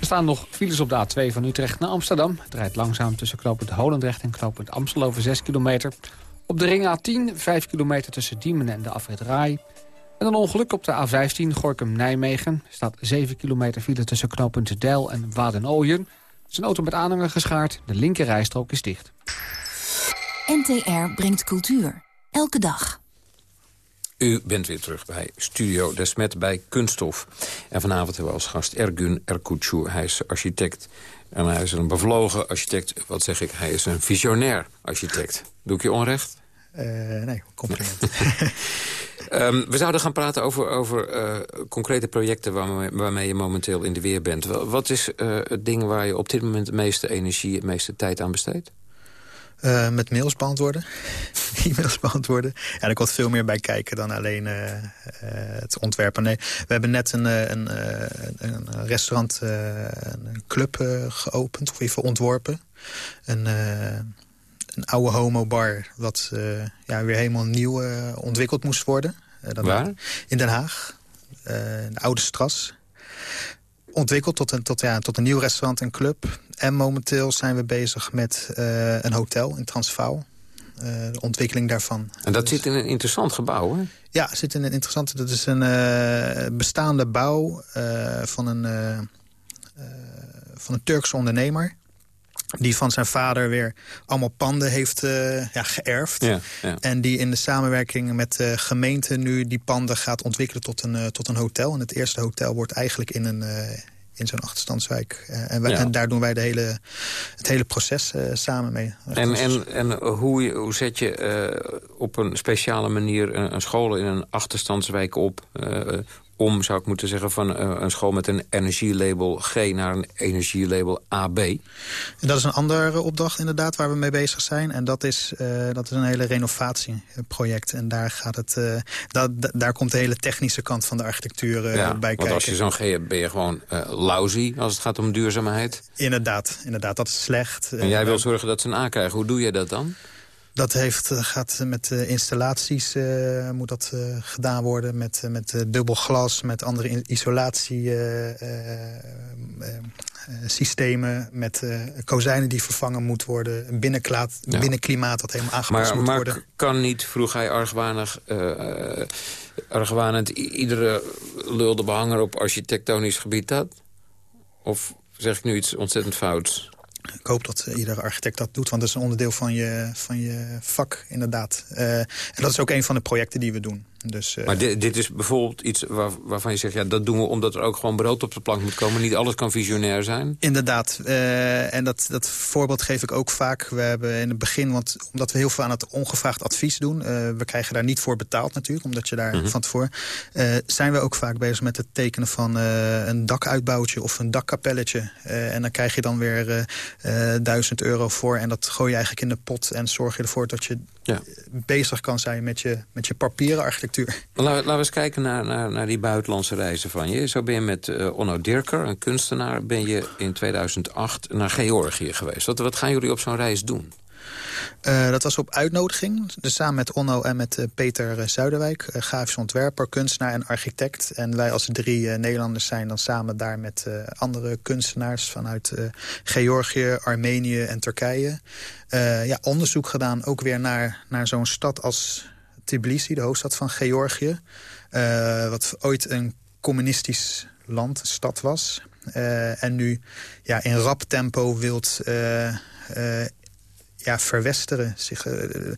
Er staan nog files op de A2 van Utrecht naar Amsterdam. Het rijdt langzaam tussen knooppunt Holendrecht en knooppunt Amstel over 6 kilometer. Op de ring A10 5 kilometer tussen Diemen en de afrit Rai. En een ongeluk op de A15 Gorkum-Nijmegen. Staat 7 kilometer file tussen knooppunt Deil en Waden-Ooyen. Is een auto met aanhanger geschaard. De linkerrijstrook is dicht. NTR brengt cultuur. Elke dag. U bent weer terug bij Studio Desmet bij Kunststof. En vanavond hebben we als gast Ergun Erkutju. Hij is architect en hij is een bevlogen architect. Wat zeg ik? Hij is een visionair architect. Doe ik je onrecht? Uh, nee, compliment. um, <laughs> we zouden gaan praten over, over uh, concrete projecten waarmee, waarmee, je momenteel in de weer bent. Wat is uh, het ding waar je op dit moment de meeste energie, de meeste tijd aan besteedt? Uh, met mails beantwoorden. <laughs> E-mails beantwoorden. Ja, daar komt veel meer bij kijken dan alleen uh, uh, het ontwerpen. Nee, we hebben net een, een, een restaurant, een club geopend. Of in geval ontworpen. Een, een oude homo-bar. Wat ja, weer helemaal nieuw ontwikkeld moest worden. Waar? In Den Haag. de Oude Stras ontwikkeld tot een, tot, ja, tot een nieuw restaurant en club. En momenteel zijn we bezig met uh, een hotel in Transvaal. Uh, de ontwikkeling daarvan. En dat dus, zit in een interessant gebouw, hè? Ja, zit in een interessante... Dat is een uh, bestaande bouw van, een, van een Turkse ondernemer die van zijn vader weer allemaal panden heeft uh, ja, geërfd. Ja, ja. En die in de samenwerking met de gemeente nu die panden gaat ontwikkelen tot een, uh, tot een hotel. En het eerste hotel wordt eigenlijk in een... Uh, in zo'n achterstandswijk. en, wij, en, daar doen wij de hele, het hele proces samen mee. En, en, en hoe, hoe zet je op een speciale manier een, een school in een achterstandswijk op? Om, zou ik moeten zeggen, van uh, een school met een energielabel G naar een energielabel AB. En dat is een andere opdracht inderdaad waar we mee bezig zijn. En dat is, uh, dat is een hele renovatieproject. En daar, gaat het, uh, dat, daar komt de hele technische kant van de architectuur ja, bij kijken. Want als je zo'n G hebt, ben je gewoon lousy als het gaat om duurzaamheid. Inderdaad, inderdaad dat is slecht. En jij wil zorgen dat ze een A krijgen. Hoe doe je dat dan? Dat heeft, gaat met uh, installaties uh, moet dat gedaan worden. Met, met dubbel glas, met andere isolatiesystemen. met kozijnen die vervangen moeten worden. Een binnenklimaat, ja. binnenklimaat dat helemaal aangepast maar, moet maar worden. Maar kan niet, vroeg hij argwanig... argwanend iedere lulde behanger op architectonisch gebied dat? Of zeg ik nu iets ontzettend fouts? Ik hoop dat uh, iedere architect dat doet, want dat is een onderdeel van je, van je vak, inderdaad. Uh, en dat is ook een van de projecten die we doen. Dus, uh, maar dit, dit, is bijvoorbeeld iets waar, waarvan je zegt... ja, dat doen we omdat er ook gewoon brood op de plank moet komen. Niet alles kan visionair zijn. Inderdaad. Uh, en dat, dat voorbeeld geef ik ook vaak. We hebben in het begin, want omdat we heel veel aan het ongevraagd advies doen... Uh, we krijgen daar niet voor betaald natuurlijk, omdat je daar -hmm. van tevoren... zijn we ook vaak bezig met het tekenen van een dakuitbouwtje of een dakkapelletje. en dan krijg je dan weer duizend euro voor. En dat gooi je eigenlijk in de pot en zorg je ervoor dat je ja. bezig kan zijn met je, met je papieren architectuur. Laten, laten we eens kijken naar, naar, naar, die buitenlandse reizen van je. Zo ben je met uh, Onno Dirker, een kunstenaar... ben je in 2008 naar Georgië geweest. Wat, wat gaan jullie op zo'n reis doen? Uh, dat was op uitnodiging. Dus samen met Onno en met uh, Peter Zuiderwijk. Uh, grafisch ontwerper, kunstenaar en architect. En wij als drie Nederlanders zijn dan samen daar met andere kunstenaars... vanuit Georgië, Armenië en Turkije. ja, onderzoek gedaan ook weer naar, naar zo'n stad als Tbilisi, de hoofdstad van Georgië. wat ooit een communistisch land, stad was. en nu ja, in rap tempo wilt ja, verwesteren. Zich, uh, uh,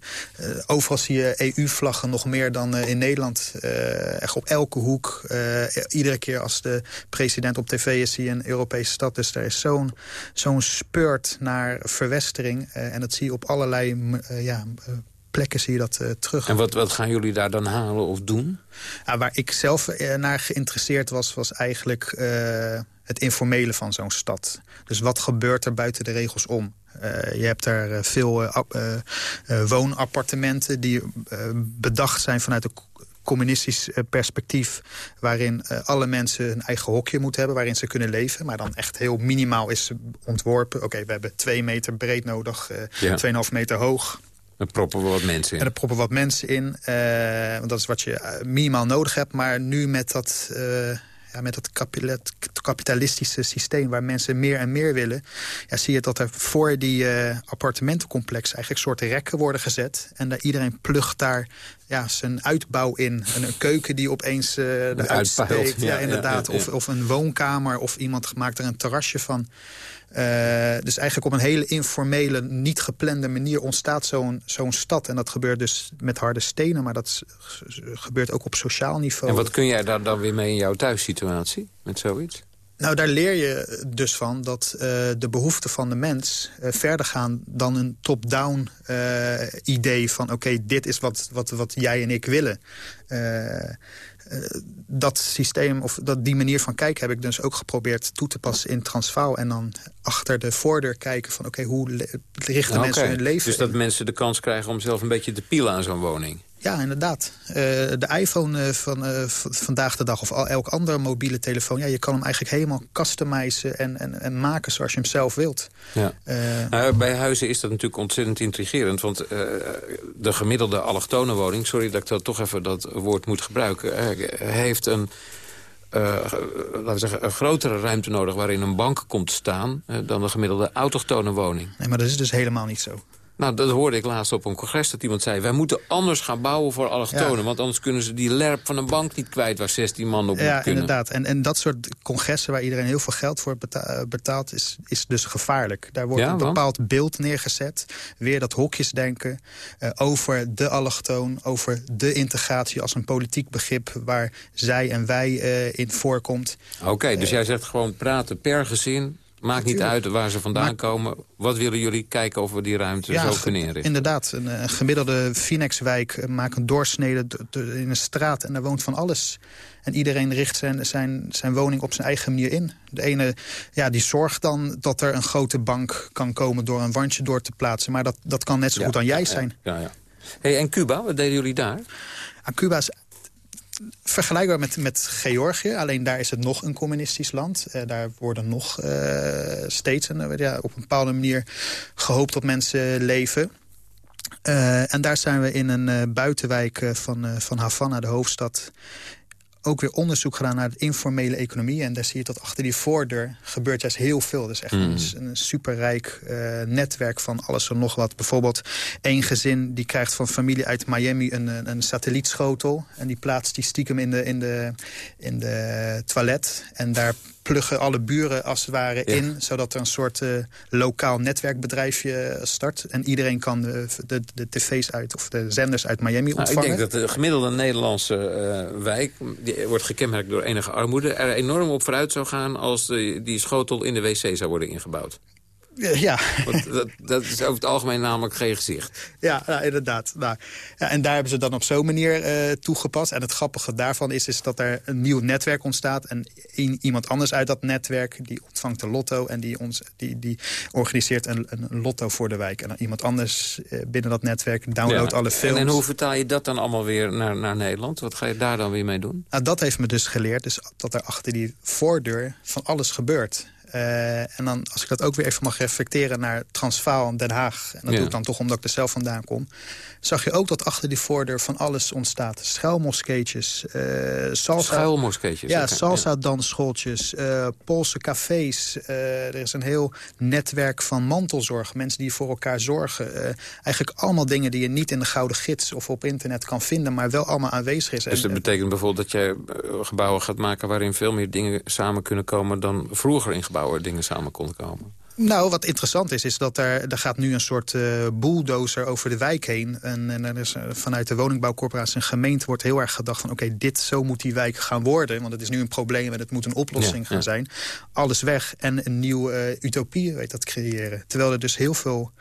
overal zie je EU-vlaggen nog meer dan uh, in Nederland. echt op elke hoek. iedere keer als de president op tv is, zie je een Europese stad. Dus er is zo'n zo'n speurt naar verwestering. en dat zie je op allerlei ja, plekken zie je dat terug. En wat, wat gaan jullie daar dan halen of doen? Ja, waar ik zelf naar geïnteresseerd was, was eigenlijk het informele van zo'n stad. Dus wat gebeurt er buiten de regels om? Uh, je hebt daar uh, veel uh, woonappartementen die bedacht zijn vanuit een communistisch perspectief... waarin alle mensen een eigen hokje moeten hebben waarin ze kunnen leven. Maar dan echt heel minimaal is ontworpen. Oké, we hebben twee meter breed nodig, ja. 2,5 meter hoog. Dan proppen we wat mensen in. En dan proppen we wat mensen in. want dat is wat je minimaal nodig hebt. Maar nu met dat ja, met dat kapitalistische systeem waar mensen meer en meer willen... Ja, zie je dat er voor die uh, appartementencomplex eigenlijk soorten rekken worden gezet. En daar iedereen plucht daar ja, zijn uitbouw in. Een, keuken die opeens uh, eruit steekt. Ja, inderdaad. Of, of een woonkamer of iemand maakt er een terrasje van. Uh, dus eigenlijk op een hele informele, niet geplande manier ontstaat zo'n zo'n stad. En dat gebeurt dus met harde stenen, maar dat gebeurt ook op sociaal niveau. En wat kun jij daar dan weer mee in jouw thuissituatie, met zoiets? Nou, daar leer je dus van dat uh, de behoeften van de mens uh, verder gaan dan een top-down uh, idee van... oké, dit is wat, wat, wat jij en ik willen. Eh, dat systeem of dat, die manier van kijken heb ik dus ook geprobeerd toe te passen in Transvaal. En dan achter de voordeur kijken van oké, hoe richten nou, mensen hun leven Dus dat mensen de kans krijgen om zelf een beetje te pielen aan zo'n woning? Ja, inderdaad. Uh, de iPhone uh, van uh, vandaag de dag of elk andere mobiele telefoon... Ja, je kan hem eigenlijk helemaal customizen en, en, en maken zoals je hem zelf wilt. Ja. Nou, bij huizen is dat natuurlijk ontzettend intrigerend. Want de gemiddelde allochtone woning... sorry dat ik dat toch even dat woord moet gebruiken... heeft een... laten we zeggen, een grotere ruimte nodig waarin een bank komt te staan... dan de gemiddelde autochtone woning. Nee, maar dat is dus helemaal niet zo. Nou, dat hoorde ik laatst op een congres dat iemand zei... wij moeten anders gaan bouwen voor allochtonen. Want anders kunnen ze die lerp van een bank niet kwijt... waar 16 man op ja, kunnen. inderdaad. En, en dat soort congressen waar iedereen heel veel geld voor eh, betaalt... is, is dus gevaarlijk. Daar wordt een bepaald beeld neergezet. Weer dat hokjesdenken uh, over de allochtoon... over de integratie als een politiek begrip... waar zij en wij uh, in voorkomt. Oké, dus jij zegt gewoon praten per gezin Maakt niet uit waar ze vandaan komen. Wat willen jullie kijken of we die ruimte zo kunnen inrichten? Inderdaad, een, een gemiddelde Phoenixwijk eh, maakt een doorsnede in een straat... en daar woont van alles. En iedereen richt zijn, zijn, zijn woning op zijn eigen manier in. De ene ja, die zorgt dan dat er een grote bank kan komen... door een wandje door te plaatsen. Maar dat, dat kan net zo goed aan jij zijn. Ja, ja. Hey, en Cuba, wat deden jullie daar? Aan Cuba is vergelijkbaar met, met Georgië. Alleen daar is het nog een communistisch land. Uh, daar worden nog uh, steeds een, ja, op een bepaalde manier gehoopt dat mensen leven. En daar zijn we in een buitenwijk van, van Havana, de hoofdstad ook weer onderzoek gedaan naar de informele economie. En daar zie je dat achter die voordeur gebeurt juist heel veel. Dus echt een, mm. een superrijk uh, netwerk van alles en nog wat. Bijvoorbeeld één gezin die krijgt van familie uit Miami een, een satellietschotel. En die plaatst die stiekem in de, in de, in de toilet. En daar pluggen alle buren als het ware in... zodat er een soort uh, lokaal netwerkbedrijfje eh, start. En iedereen kan de, de, de tv's uit of de zenders uit Miami ontvangen. Nou, ik denk dat de gemiddelde Nederlandse uh, wijk... die wordt gekenmerkt door enige armoede... er enorm op vooruit zou gaan als de, die schotel in de wc zou worden ingebouwd. Ja. Want dat, dat, is over het algemeen namelijk geen gezicht. Ja, nou, inderdaad. Nou, ja, en daar hebben ze dan op zo'n manier uh, toegepast. En het grappige daarvan is, is dat er een nieuw netwerk ontstaat. En iemand anders uit dat netwerk die ontvangt een lotto... en die, ons, die, die organiseert een, een lotto voor de wijk. En dan iemand anders uh, binnen dat netwerk downloadt alle films. En, en, hoe vertaal je dat dan allemaal weer naar, naar Nederland? Wat ga je daar dan weer mee doen? Nou, dat heeft me dus geleerd. Dus dat er achter die voordeur van alles gebeurt. Uh, en dan, als ik dat ook weer even mag reflecteren naar Transvaal en Den Haag... en dat doe ik dan toch omdat ik er zelf vandaan kom... zag je ook dat achter die voordeur van alles ontstaat. Schuilmoskeetjes, uh, salsa... Schuilmoskeetjes? Ja, salsa-dansschooltjes, uh, Poolse cafés. er is een heel netwerk van mantelzorg. Mensen die voor elkaar zorgen. eigenlijk allemaal dingen die je niet in de Gouden Gids of op internet kan vinden... maar wel allemaal aanwezig is. Dus dat betekent bijvoorbeeld dat je gebouwen gaat maken... waarin veel meer dingen samen kunnen komen dan vroeger in gebouwen? Dingen samen konden komen. Nou, wat interessant is, is dat er, er gaat nu een soort uh, bulldozer over de wijk heen. En, en er is uh, vanuit de woningbouwcorporatie en gemeente wordt heel erg gedacht van... oké, dit, zo moet die wijk gaan worden. Want het is nu een probleem en het moet een oplossing gaan zijn. Alles weg en een nieuwe uh, utopie, weet dat, creëren. Terwijl er dus heel veel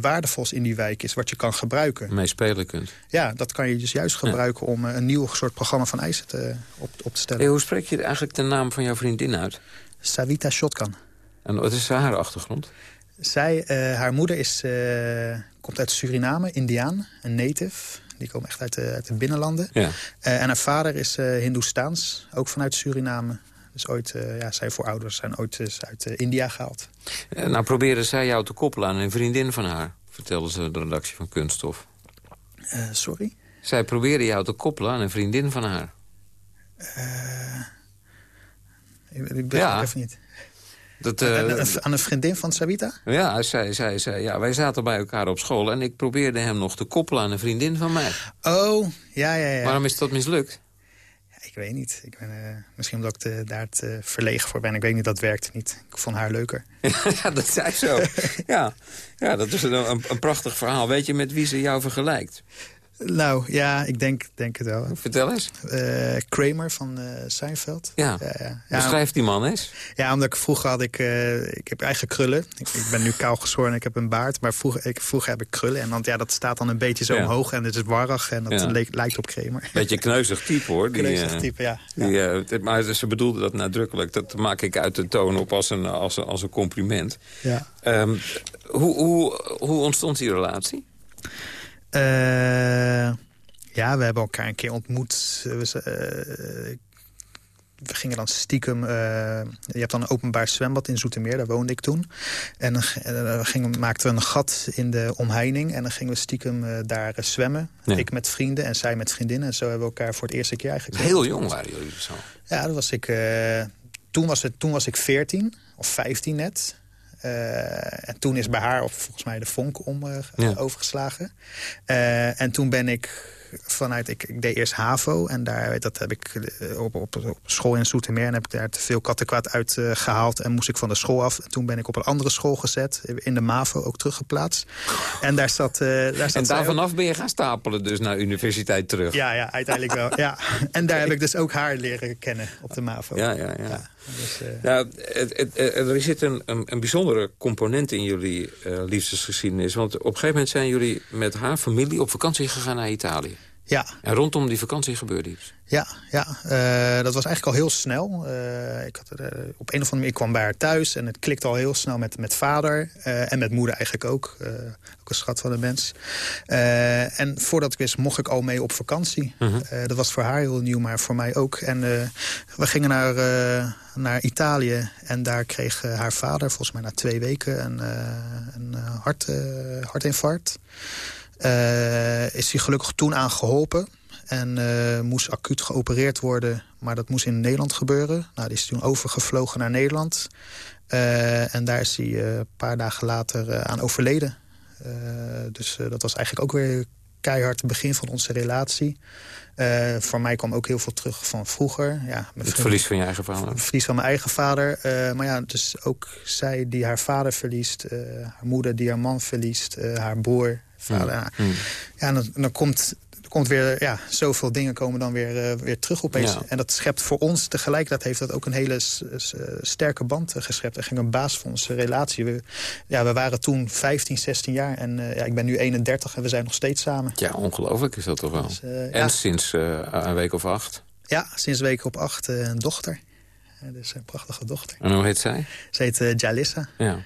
waardevols in die wijk is wat je kan gebruiken. Mee spelen kunt. Ja, dat kan je dus juist gebruiken om een nieuw soort programma van eisen te, op, op te stellen. Hey, hoe spreek je eigenlijk de naam van jouw vriendin uit? Savita Shotkan. En wat is haar achtergrond? Zij, uh, haar moeder is, uh, komt uit Suriname, Indiaan, een native. Die komen echt uit de, uit de binnenlanden. Ja. Uh, en haar vader is Hindoestaans, ook vanuit Suriname. Dus ooit, ja, zijn voorouders zijn ooit dus uit India gehaald. nou probeerde zij jou te koppelen aan een vriendin van haar, vertelde ze de redactie van Kunststof. sorry? Zij probeerde jou te koppelen aan een vriendin van haar. Ik, ik ja. even niet. Dat, uh, aan een vriendin van Sabita? Ja, zij, zij, zij, ja, wij zaten bij elkaar op school... en ik probeerde hem nog te koppelen aan een vriendin van mij. Oh, ja, ja, ja. Waarom is dat mislukt? Ja, ik weet niet. Ik ben, uh, misschien omdat ik te, daar te verlegen voor ben. Ik weet niet, dat werkte niet. Ik vond haar leuker. <laughs> ja, dat zei zo. <laughs> ja. ja, dat is een, een, een prachtig verhaal. Weet je met wie ze jou vergelijkt? Nou, ja, ik denk, denk het wel. Vertel eens. Uh, Kramer van uh, Seinfeld. Ja, ja, ja. beschrijf die man eens. Ja, omdat ik vroeger had ik... Uh, ik heb eigen krullen. Ik, ik, ben nu kaal geschoren en ik heb een baard. Maar vroeger, ik, vroeger heb ik krullen. En dan, ja, dat staat dan een beetje zo omhoog. En het is warrig en dat lijkt op Kramer. Beetje kneuzig type, hoor. Die, kneuzig type, ja. Die, maar ze bedoelde dat nadrukkelijk. Dat maak ik uit de toon op als een, als een, als een compliment. Ja. Um, hoe, hoe, hoe ontstond die relatie? Uh, ja, we hebben elkaar een keer ontmoet. We, we gingen dan stiekem... Uh, je hebt dan een openbaar zwembad in Zoetermeer, daar woonde ik toen. En dan gingen, maakten we een gat in de omheining... en dan gingen we stiekem uh, daar zwemmen. Ja. Ik met vrienden en zij met vriendinnen. En zo hebben we elkaar voor het eerste keer eigenlijk... Heel jong waren jullie zo? Ja, dat was ik, toen, was het, toen was ik 14 of 15 net... Uh, en toen is bij haar volgens mij de vonk om uh, ja. overgeslagen. Uh, en toen ben ik vanuit, ik, ik deed eerst HAVO en daar, dat heb ik op, op, op school in Zoetermeer en heb ik daar te veel kattenkwaad uit uh, gehaald en moest ik van de school af. En toen ben ik op een andere school gezet, in de MAVO ook teruggeplaatst. En daar zat, uh, daar zat En daar vanaf ben je gaan stapelen dus naar universiteit terug? Ja, ja uiteindelijk wel. ja. En daar heb ik dus ook haar leren kennen op de MAVO. Ja, ja, ja. ja. Nou, er zit een, een, bijzondere component in jullie uh, liefdesgeschiedenis. Want op een gegeven moment zijn jullie met haar familie op vakantie gegaan naar Italië. Ja. En rondom die vakantie gebeurde iets. Ja, ja uh, dat was eigenlijk al heel snel. Uh, ik had, uh, op een of andere manier kwam bij haar thuis en het klikte al heel snel met, met vader. en met moeder eigenlijk ook. ook een schat van de mens. en voordat ik wist, mocht ik al mee op vakantie. -huh. dat was voor haar heel nieuw, maar voor mij ook. En we gingen naar, naar Italië en daar kreeg haar vader, volgens mij na twee weken, een, een hart, hartinfarct. Uh, is hij gelukkig toen aan geholpen. En uh, moest acuut geopereerd worden. Maar dat moest in Nederland gebeuren. Nou, die is toen overgevlogen naar Nederland. Uh, en daar is hij een paar dagen later aan overleden. dus dat was eigenlijk ook weer keihard het begin van onze relatie. Voor mij kwam ook heel veel terug van vroeger. Ja, het verlies van je eigen vader? Het verlies van mijn eigen vader. Maar ja, dus ook zij die haar vader verliest. Haar moeder die haar man verliest. haar broer. Ja, mm. ja dan, dan, komt, komt weer, ja, zoveel dingen komen dan weer, uh, weer terug opeens. Ja. En dat schept voor ons tegelijkertijd heeft dat ook een hele sterke band uh, geschept. Er ging een baas van onze relatie. We, ja, we waren toen 15, 16 jaar en uh, ja, ik ben nu 31 en we zijn nog steeds samen. Ja, ongelooflijk is dat toch wel. Dus, en ja. sinds een week of acht? Ja, sinds week op acht een dochter. dus een prachtige dochter. En hoe heet zij? Ze heet Jalissa. Ja.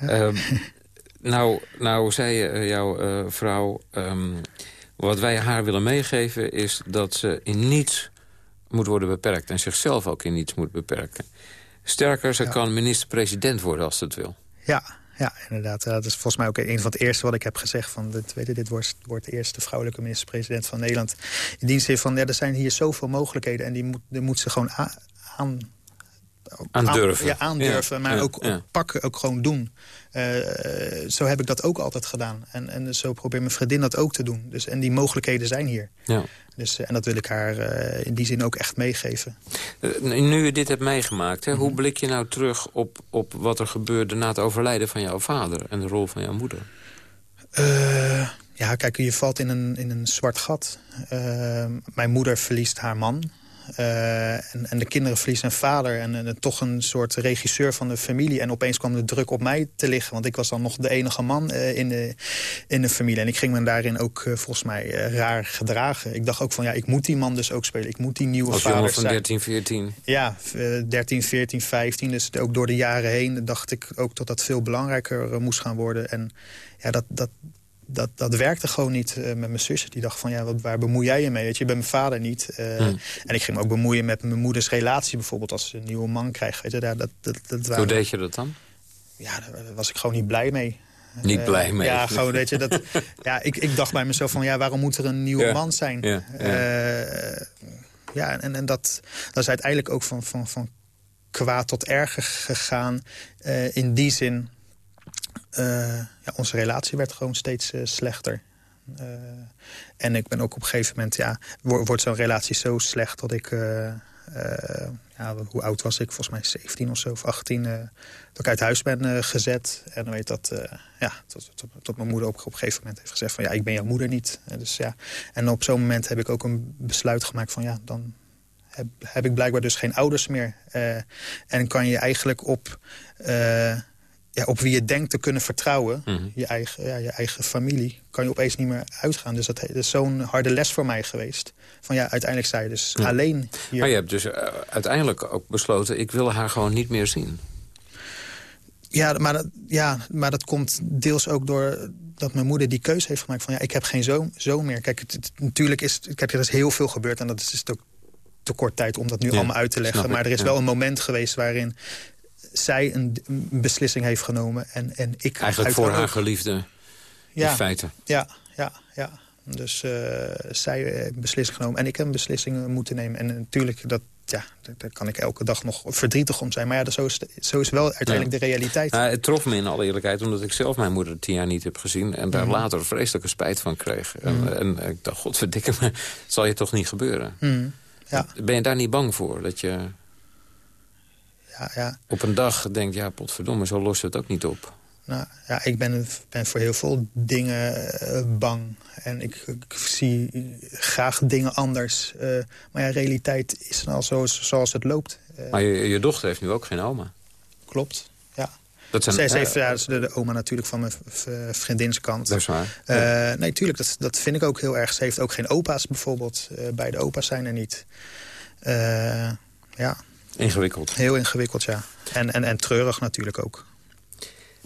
<laughs> Ehm, nou, nou zei uh, jouw uh, vrouw... Um, wat wij haar willen meegeven is dat ze in niets moet worden beperkt... en zichzelf ook in niets moet beperken. Sterker, ze kan minister-president worden als ze het wil. Ja, ja, inderdaad. Dat is volgens mij ook een van het eerste wat ik heb gezegd. Van dit, weet je, dit wordt, wordt de eerste vrouwelijke minister-president van Nederland. In die zin van, ja, er zijn hier zoveel mogelijkheden... en die moet, die moet ze gewoon aan Aandurven. Ja, aandurven, maar ook, pakken, ook gewoon doen. Uh, zo heb ik dat ook altijd gedaan. En, en zo probeert mijn vriendin dat ook te doen. Dus, en die mogelijkheden zijn hier. Ja. Dus, en dat wil ik haar uh, in die zin ook echt meegeven. nu je dit hebt meegemaakt, hè, hoe mhm. blik je nou terug op, op wat er gebeurde... na het overlijden van jouw vader en de rol van jouw moeder? ja, kijk, je valt in een, in een zwart gat. mijn moeder verliest haar man. Uh, en, en, de kinderen verliezen een vader en, en, toch een soort regisseur van de familie. En opeens kwam de druk op mij te liggen. Want ik was dan nog de enige man uh, in, de, in de familie. En ik ging me daarin ook uh, volgens mij raar gedragen. Ik dacht ook van ja, ik moet die man dus ook spelen. Ik moet die nieuwe Als vader jongen van 13, 14? Ja, 13, 14, 15. Dus ook door de jaren heen dacht ik ook dat dat veel belangrijker moest gaan worden. En ja, dat, dat, dat, dat werkte gewoon niet uh, met mijn zus. Die dacht van, ja, wat, waar bemoei jij je mee? Weet je, je bent mijn vader niet. Uh, hmm. En ik ging me ook bemoeien met mijn moeders relatie bijvoorbeeld... als ze een nieuwe man krijgt. Weet je, dat, dat, dat, waren... Hoe deed je dat dan? Ja, daar was ik gewoon niet blij mee. Niet uh, blij mee? Ja, gewoon, weet je, dat, <laughs> ja, ik, ik dacht bij mezelf van, ja, waarom moet er een nieuwe ja. man zijn? Ja, ja. ja en, en dat, dat is uiteindelijk ook van, van, van kwaad tot erger gegaan. in die zin ja, onze relatie werd gewoon steeds uh, slechter. Uh, en ik ben ook op een gegeven moment, ja, wordt, zo'n relatie zo slecht dat ik, ja, hoe oud was ik? Volgens mij 17 of zo, of 18, dat ik uit huis ben gezet. En dan weet dat, ja, tot, tot, mijn moeder op, op een gegeven moment heeft gezegd van, ja, ik ben jouw moeder niet. dus, ja. En op zo'n moment heb ik ook een besluit gemaakt van, ja, dan heb, heb ik blijkbaar dus geen ouders meer. en kan je eigenlijk op ja, op wie je denkt te kunnen vertrouwen, mhm. je, eigen, ja, je eigen familie, kan je opeens niet meer uitgaan. Dus dat, is zo'n harde les voor mij geweest. Van ja, uiteindelijk zei je dus alleen hier. Maar je hebt dus uh, uiteindelijk ook besloten, ik wil haar gewoon niet meer zien. Ja maar, dat, ja, maar dat komt deels ook door dat mijn moeder die keuze heeft gemaakt van ja, ik heb geen zoon, zoon meer. Kijk, het, natuurlijk is, kijk, er is heel veel gebeurd en dat is, is ook te kort tijd om dat nu allemaal uit te leggen. Maar er is wel een moment geweest waarin zij een, beslissing heeft genomen. En, en ik Eigenlijk voor haar geliefde, ja, in feite. Ja, ja, ja. Dus uh, zij heeft een beslissing genomen en ik heb een beslissing moeten nemen. En natuurlijk, dat, ja, daar kan ik elke dag nog verdrietig om zijn. Maar ja, zo is, zo is wel uiteindelijk de realiteit. Het trof me in alle eerlijkheid, omdat ik zelf mijn moeder tien jaar niet heb gezien... en daar mm. later vreselijke spijt van kreeg. En, mhm. en, ik dacht, godverdikke me, <laughs> zal je toch niet gebeuren? Mm. Ja. Ben je daar niet bang voor, dat je ja, ja. Op een dag denk je, ja, potverdomme, zo lost het ook niet op. Nou, ja, ik ben, ben voor heel veel dingen uh, bang. En ik, ik, zie graag dingen anders. Uh, maar ja, realiteit is dan al zo, zoals het loopt. Uh, maar je, je, dochter heeft nu ook geen oma. Klopt, ja. Dat zijn, Zij heeft ja, de, de, oma natuurlijk van mijn vriendinskant. Dat is waar. Ja. Nee, tuurlijk, dat, dat vind ik ook heel erg. Ze heeft ook geen opa's bijvoorbeeld. beide opa's zijn er niet. ja, Ingewikkeld. Heel ingewikkeld, ja. En, en, en treurig natuurlijk ook.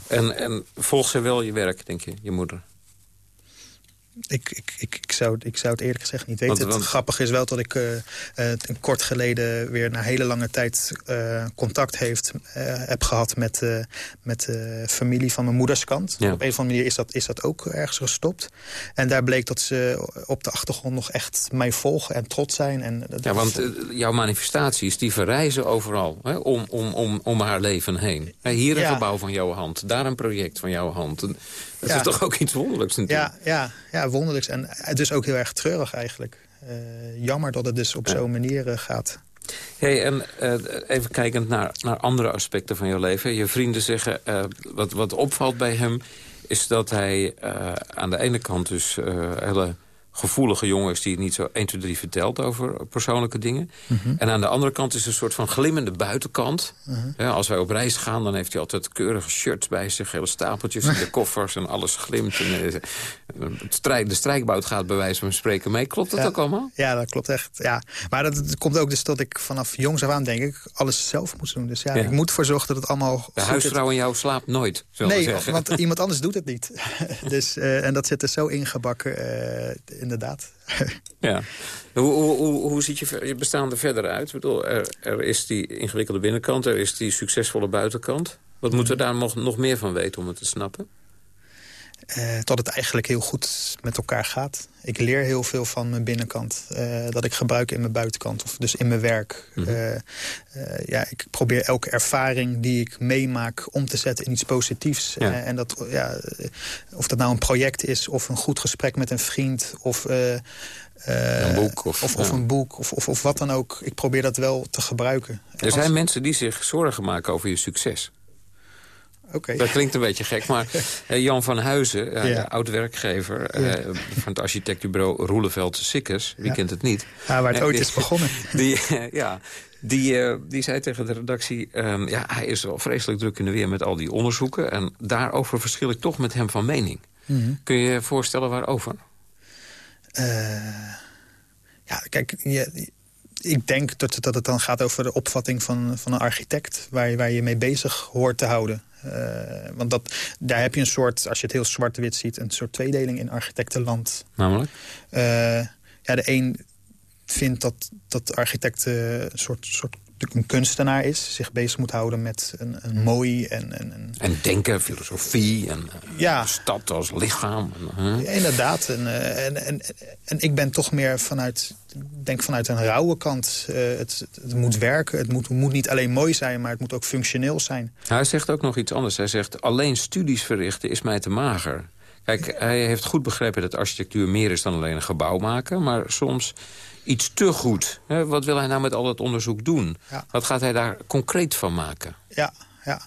En, en volgt ze wel je werk, denk je, je moeder? Ik, ik, ik, ik, zou, ik zou het eerlijk gezegd niet weten. Het grappige is wel dat ik uh, een kort geleden weer na hele lange tijd uh, contact heeft, heb gehad met, met de familie van mijn moederskant. Op een of andere manier is dat, is dat ook ergens gestopt. En daar bleek dat ze op de achtergrond nog echt mij volgen en trots zijn. En ja, want jouw manifestaties die verreizen overal hè, om, om, om, om haar leven heen. Hier een gebouw van jouw hand, daar een project van jouw hand. Dat is toch ook iets wonderlijks natuurlijk? Ja, ja, ja wonderlijks. En dus ook heel erg treurig eigenlijk. Uh, jammer dat het dus op zo'n manier uh, gaat. Hey, en uh, even kijkend naar, naar andere aspecten van jouw leven. Je vrienden zeggen, wat, wat opvalt bij hem... is dat hij aan de ene kant dus hele gevoelige jongens die niet zo 1, 2, 3 vertelt over persoonlijke dingen. Mhm. En aan de andere kant is een soort van glimmende buitenkant. ja, mhm. als wij op reis gaan, dan heeft hij altijd keurige shirts bij zich. Hele stapeltjes in de <laughs> koffers en alles glimt. En, eh, het strijk, de strijkbout gaat bij wijze van spreken mee. Klopt dat ook allemaal? Ja, dat klopt echt. Ja. Maar dat, komt ook dus dat ik vanaf jongs af aan denk ik alles zelf moet doen. Dus ja, ik moet ervoor zorgen dat het allemaal De huisvrouw in jou slaapt nooit, Nee, want iemand anders doet het niet. <laughs> dus, uh, en dat zit er zo ingebakken uh, inderdaad. ja. Hoe, hoe, hoe, hoe ziet je, je bestaan er verder uit? Ik bedoel, er, er is die ingewikkelde binnenkant, er is die succesvolle buitenkant. Wat moeten we daar nog, nog meer van weten om het te snappen? Uh, dat het eigenlijk heel goed met elkaar gaat. Ik leer heel veel van mijn binnenkant. Uh, dat ik gebruik in mijn buitenkant. Of dus in mijn werk. Mm -hmm. uh, ja, ik probeer elke ervaring die ik meemaak om te zetten in iets positiefs. Ja. en dat, ja, of dat nou een project is of een goed gesprek met een vriend. Of, een boek. Of, of, of een boek. Of, of, of wat dan ook. Ik probeer dat wel te gebruiken. Er zijn mensen die zich zorgen maken over je succes. Okay. Dat klinkt een beetje gek, maar uh, <laughs> Jan van Huizen, uh, ja. oud-werkgever... Uh, van het architectenbureau Roeleveld Sikkers, wie ja. kent het niet? Ja, waar het ooit die, is begonnen. <laughs> Die, ja, die, die zei tegen de redactie... Um, ja, hij is wel vreselijk druk in de weer met al die onderzoeken... en daarover verschil ik toch met hem van mening. Mm -hmm. Kun je je voorstellen waarover? ja, kijk, je, ik denk dat, dat het dan gaat over de opvatting van, van een architect... Waar waar je mee bezig hoort te houden. Uh, want dat, daar heb je een soort, als je het heel zwart-wit ziet... een soort tweedeling in architectenland. Namelijk? Uh, ja, de een vindt dat, dat architect een soort, soort een kunstenaar is. Zich bezig moet houden met een, een mooi en... En, en denken, filosofie en ja. de stad als lichaam. En, ja, inderdaad. En, en, en, en ik ben toch meer vanuit, denk vanuit een rauwe kant. Uh, het, het moet werken, het moet, moet niet alleen mooi zijn, maar het moet ook functioneel zijn. Hij zegt ook nog iets anders. Hij zegt, alleen studies verrichten is mij te mager. Kijk, hij heeft goed begrepen dat architectuur meer is dan alleen een gebouw maken. Maar soms iets te goed. Wat wil hij nou met al dat onderzoek doen? Ja. Wat gaat hij daar concreet van maken? Ja, ja.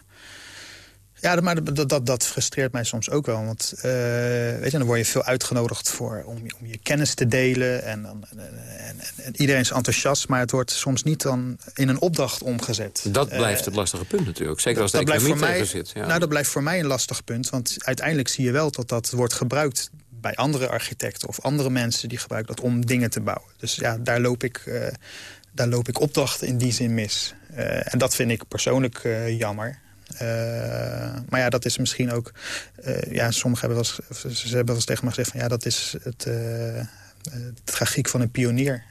Ja, maar dat, dat, dat frustreert mij soms ook wel. Want uh, weet je, dan word je veel uitgenodigd voor om, om je kennis te delen. En, dan, en, en, en, iedereen is enthousiast, maar het wordt soms niet dan in een opdracht omgezet. Dat blijft uh, het lastige punt natuurlijk. Zeker als de economie tegen zit. Ja. Nou, dat blijft voor mij een lastig punt. Want uiteindelijk zie je wel dat dat wordt gebruikt bij andere architecten of andere mensen die gebruiken dat om dingen te bouwen. Dus ja, daar loop ik, uh, daar loop ik opdrachten in die zin mis. Uh, en dat vind ik persoonlijk uh, jammer. Maar ja, dat is misschien ook... ja, sommigen hebben wel eens, ze hebben wel eens tegen me gezegd van ja, dat is het... de tragiek van een pionier.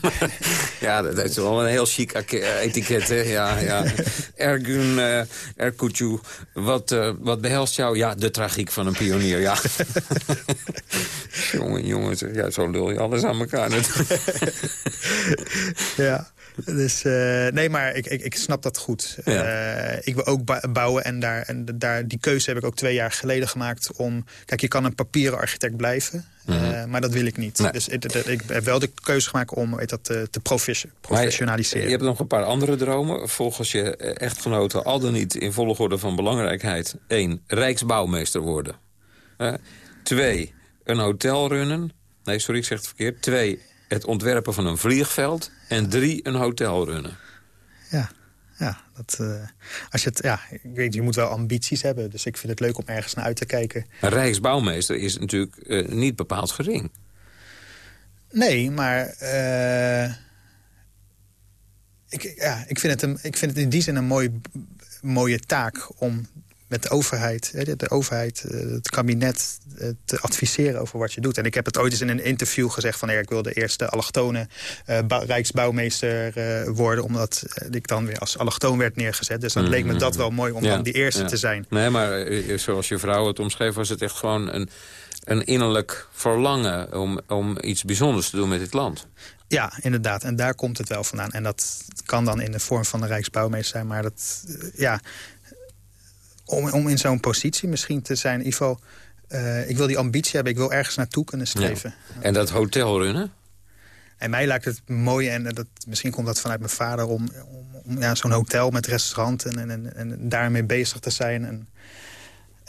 <laughs> ja, dat is wel een heel chic etiket, hè? Ja, ja. <laughs> Ergun uh, wat, uh, wat behelst jou? Ja, de tragiek van een pionier, ja. <laughs> jongen, jongens, ja, zo lul je alles aan elkaar. ja. <laughs> Dus, uh, nee, maar ik, ik, ik snap dat goed. Ja. Uh, ik wil ook bouwen en, daar, en daar, die keuze heb ik ook twee jaar geleden gemaakt. om Kijk, je kan een papieren architect blijven, mm -hmm. uh, maar dat wil ik niet. Nee. Dus ik, ik, heb wel de keuze gemaakt om weet dat, te professionaliseren. Maar je hebt nog een paar andere dromen. Volgens je echtgenoten al dan niet in volgorde van belangrijkheid. Eén, rijksbouwmeester worden. twee, een hotel runnen. Nee, sorry, ik zeg het verkeerd. Twee, het ontwerpen van een vliegveld. En drie, een hotel runnen. Ja, ja, dat, uh, als je, het, ja ik weet, je moet wel ambities hebben. Dus ik vind het leuk om ergens naar uit te kijken. Een rijksbouwmeester is natuurlijk uh, niet bepaald gering. Nee, maar... Uh, ik, ja, ik, vind het een, ik vind het in die zin een mooi, mooie taak om met de overheid, de overheid, het kabinet te adviseren over wat je doet. En ik heb het ooit eens in een interview gezegd van... ik wil de eerste allochtone uh, rijksbouwmeester uh, worden... omdat ik dan weer als allochtoon werd neergezet. Dus dan mm -hmm. leek me dat wel mooi om ja, dan die eerste ja. te zijn. Nee, maar zoals je vrouw het omschreef... was het echt gewoon een, een innerlijk verlangen om, om iets bijzonders te doen met dit land. Ja, inderdaad. En daar komt het wel vandaan. En dat kan dan in de vorm van een rijksbouwmeester zijn. Maar dat, ja, om, om in zo'n positie misschien te zijn. Geval, uh, ik wil die ambitie hebben. Ik wil ergens naartoe kunnen streven. Ja. En dat hotelrunnen? En mij lijkt het mooi, en dat, misschien komt dat vanuit mijn vader... om, om, om ja, zo'n hotel met restaurant en, en, en, daarmee bezig te zijn. En,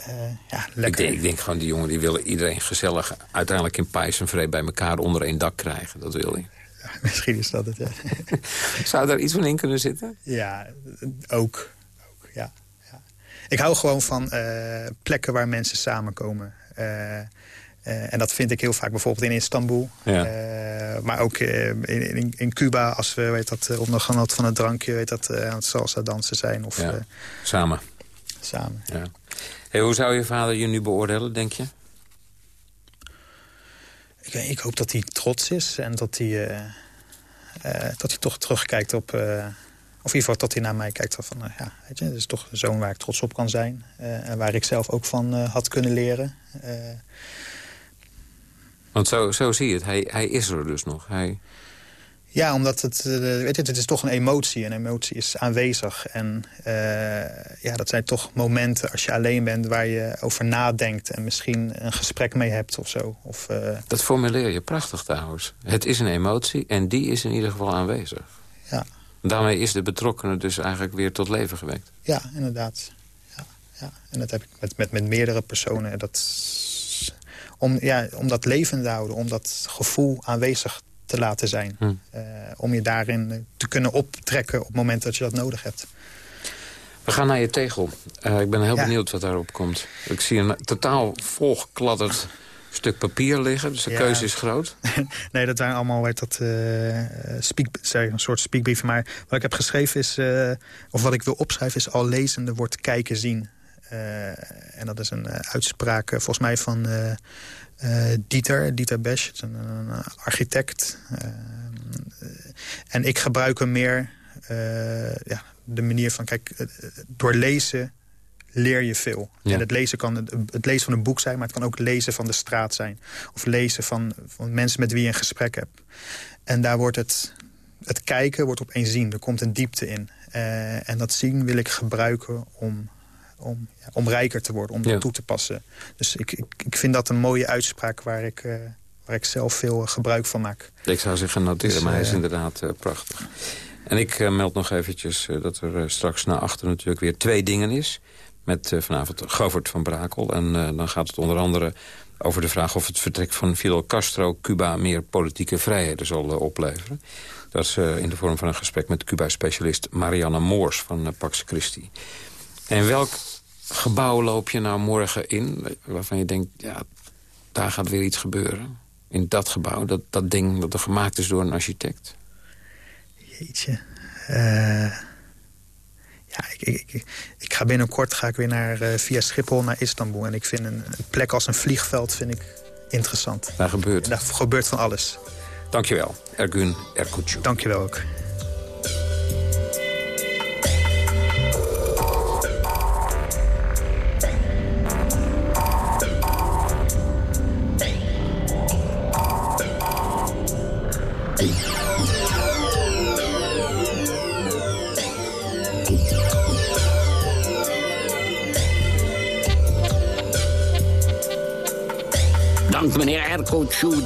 uh, ja, lekker. Ik, denk, ik denk gewoon, die jongen die willen iedereen gezellig... uiteindelijk in pijs en vrede bij elkaar onder één dak krijgen. Dat wil hij. Ja, <laughs> misschien is dat het, ja. <laughs> Zou daar iets van in kunnen zitten? Ja, ook. ook ja. Ik hou gewoon van uh, plekken waar mensen samenkomen. Uh, uh, en dat vind ik heel vaak bijvoorbeeld in Istanbul. Ja. maar ook in, in, in, Cuba, als we weet dat, onder genot van het drankje... Weet dat, aan het salsa dansen zijn. Of, ja. samen. Samen. Ja. Hey, hoe zou je vader je nu beoordelen, denk je? Ik, ik, hoop dat hij trots is en dat hij, dat hij toch terugkijkt op... Of in ieder geval dat hij naar mij kijkt van... ja, weet je, het is toch een zoon waar ik trots op kan zijn. en waar ik zelf ook van had kunnen leren. Want zo, zo zie je het. Hij, hij is er dus nog. Hij... Ja, omdat het, weet je, het is toch een emotie. Een emotie is aanwezig. En uh, ja, dat zijn toch momenten als je alleen bent waar je over nadenkt... en misschien een gesprek mee hebt of zo. Of, uh... Dat formuleer je prachtig trouwens. Het is een emotie en die is in ieder geval aanwezig. Ja. Daarmee is de betrokkenen dus eigenlijk weer tot leven gewekt. Ja, inderdaad. Ja, ja. En dat heb ik met, met, met meerdere personen. Dat, om, ja, om dat levend te houden, om dat gevoel aanwezig te laten zijn. Hm. Uh, om je daarin te kunnen optrekken op het moment dat je dat nodig hebt. We gaan naar je tegel. Uh, ik ben heel ja. benieuwd wat daarop komt. Ik zie een totaal volgekladderd stuk papier liggen, dus de ja. keuze is groot. <laughs> nee, dat zijn allemaal werd dat, uh, speak, sorry, een soort speakbrief. Maar wat ik heb geschreven is, uh, of wat ik wil opschrijven is... al lezende wordt kijken zien. en dat is een uitspraak volgens mij van Dieter, Dieter Besch, een, een architect. En ik gebruik hem meer ja, de manier van... kijk, door lezen leer je veel. Ja. En het lezen kan het, lezen van een boek zijn... maar het kan ook lezen van de straat zijn. Of lezen van, van mensen met wie je een gesprek hebt. En daar wordt het... Het kijken wordt opeens zien. Er komt een diepte in. en dat zien wil ik gebruiken om om, ja, om rijker te worden, om dat toe te passen. Dus ik, ik, ik, vind dat een mooie uitspraak waar ik, uh, waar ik zelf veel uh, gebruik van maak. Ik zou zeggen noteren, dus, maar hij is inderdaad uh, prachtig. En ik meld nog eventjes dat er straks naar achter natuurlijk weer twee dingen is. Met vanavond Govert van Brakel. En dan gaat het onder andere over de vraag of het vertrek van Fidel Castro... Cuba meer politieke vrijheden zal opleveren. Dat is in de vorm van een gesprek met Cuba-specialist Marianne Moors van Pax Christi. En welk gebouw loop je nou morgen in... waarvan je denkt, ja, daar gaat weer iets gebeuren? In dat gebouw, dat, dat ding dat er gemaakt is door een architect? Jeetje. Uh, ja, ik, ik, ik, ga binnenkort ga ik weer naar, uh, via Schiphol naar Istanbul. En ik vind een, een, plek als een vliegveld vind ik interessant. Daar gebeurt. daar gebeurt van alles. Dankjewel, Ergun Erkutju. Dankjewel ook.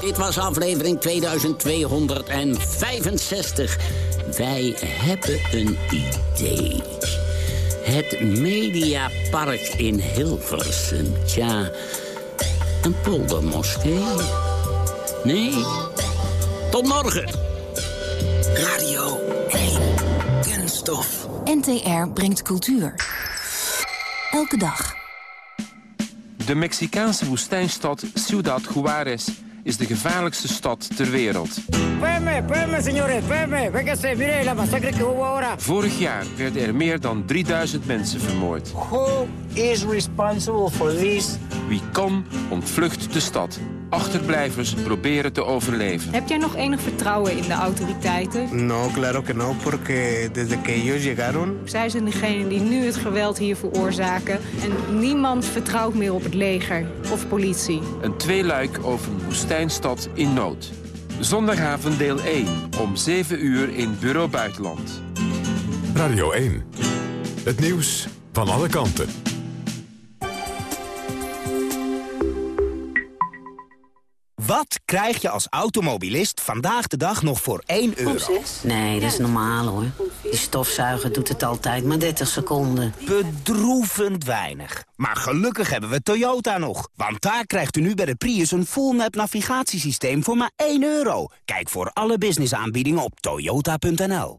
Dit was aflevering 2265. Wij hebben een idee. Het Mediapark in Hilversum. Tja, een poldermoskee? Nee? Tot morgen. Radio 1. Kunststof. NTR brengt cultuur. Elke dag. De Mexicaanse woestijnstad Ciudad Juárez is de gevaarlijkste stad ter wereld. Vorig jaar werden er meer dan 3000 mensen vermoord. Who is responsible for this? Wie kan, ontvlucht de stad. Achterblijvers proberen te overleven. Heb jij nog enig vertrouwen in de autoriteiten? No, claro que no, porque desde que ellos llegaron... Zij zijn degene die nu het geweld hier veroorzaken. En niemand vertrouwt meer op het leger of politie. Een tweeluik over een woestijnstad in nood. Zondagavond deel 1, om 7 uur in Bureau Buitenland. Radio 1, het nieuws van alle kanten. Wat krijg je als automobilist vandaag de dag nog voor 1 euro? Nee, dat is normaal hoor. Die stofzuiger doet het altijd maar 30 seconden. Bedroevend weinig. Maar gelukkig hebben we Toyota nog. Want daar krijgt u nu bij de Prius een full-map navigatiesysteem voor maar 1 euro. Kijk voor alle businessaanbiedingen op toyota.nl.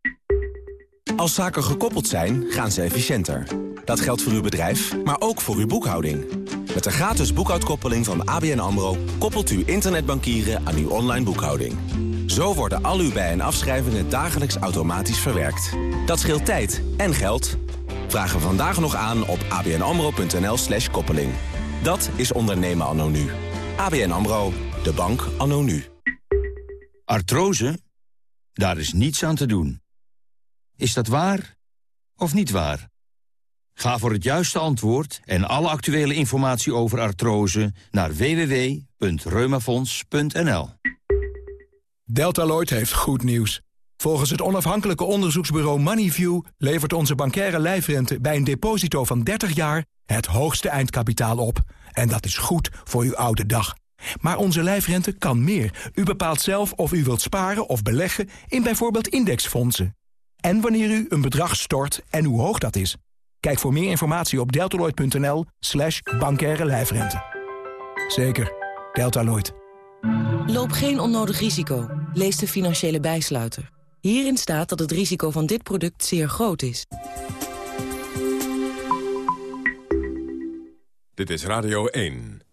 Als zaken gekoppeld zijn, gaan ze efficiënter. Dat geldt voor uw bedrijf, maar ook voor uw boekhouding. Met de gratis boekhoudkoppeling van ABN AMRO... koppelt u internetbankieren aan uw online boekhouding. Zo worden al uw bij- en afschrijvingen dagelijks automatisch verwerkt. Dat scheelt tijd en geld. Vragen we vandaag nog aan op abnamro.nl slash koppeling. Dat is ondernemen anno nu. ABN AMRO, De bank anno nu. Artrose? Daar is niets aan te doen. Is dat waar of niet waar? Ga voor het juiste antwoord en alle actuele informatie over artrose naar www.reumafonds.nl. Deltaloid heeft goed nieuws. Volgens het onafhankelijke onderzoeksbureau Moneyview levert onze bankaire lijfrente bij een deposito van 30 jaar het hoogste eindkapitaal op. En dat is goed voor uw oude dag. Maar onze lijfrente kan meer. U bepaalt zelf of u wilt sparen of beleggen in bijvoorbeeld indexfondsen. En wanneer u een bedrag stort en hoe hoog dat is. Kijk voor meer informatie op deltaloid.nl slash bankaire lijfrente. Zeker, Deltaloid. Loop geen onnodig risico. Lees de financiële bijsluiter. Hierin staat dat het risico van dit product zeer groot is. Dit is Radio 1.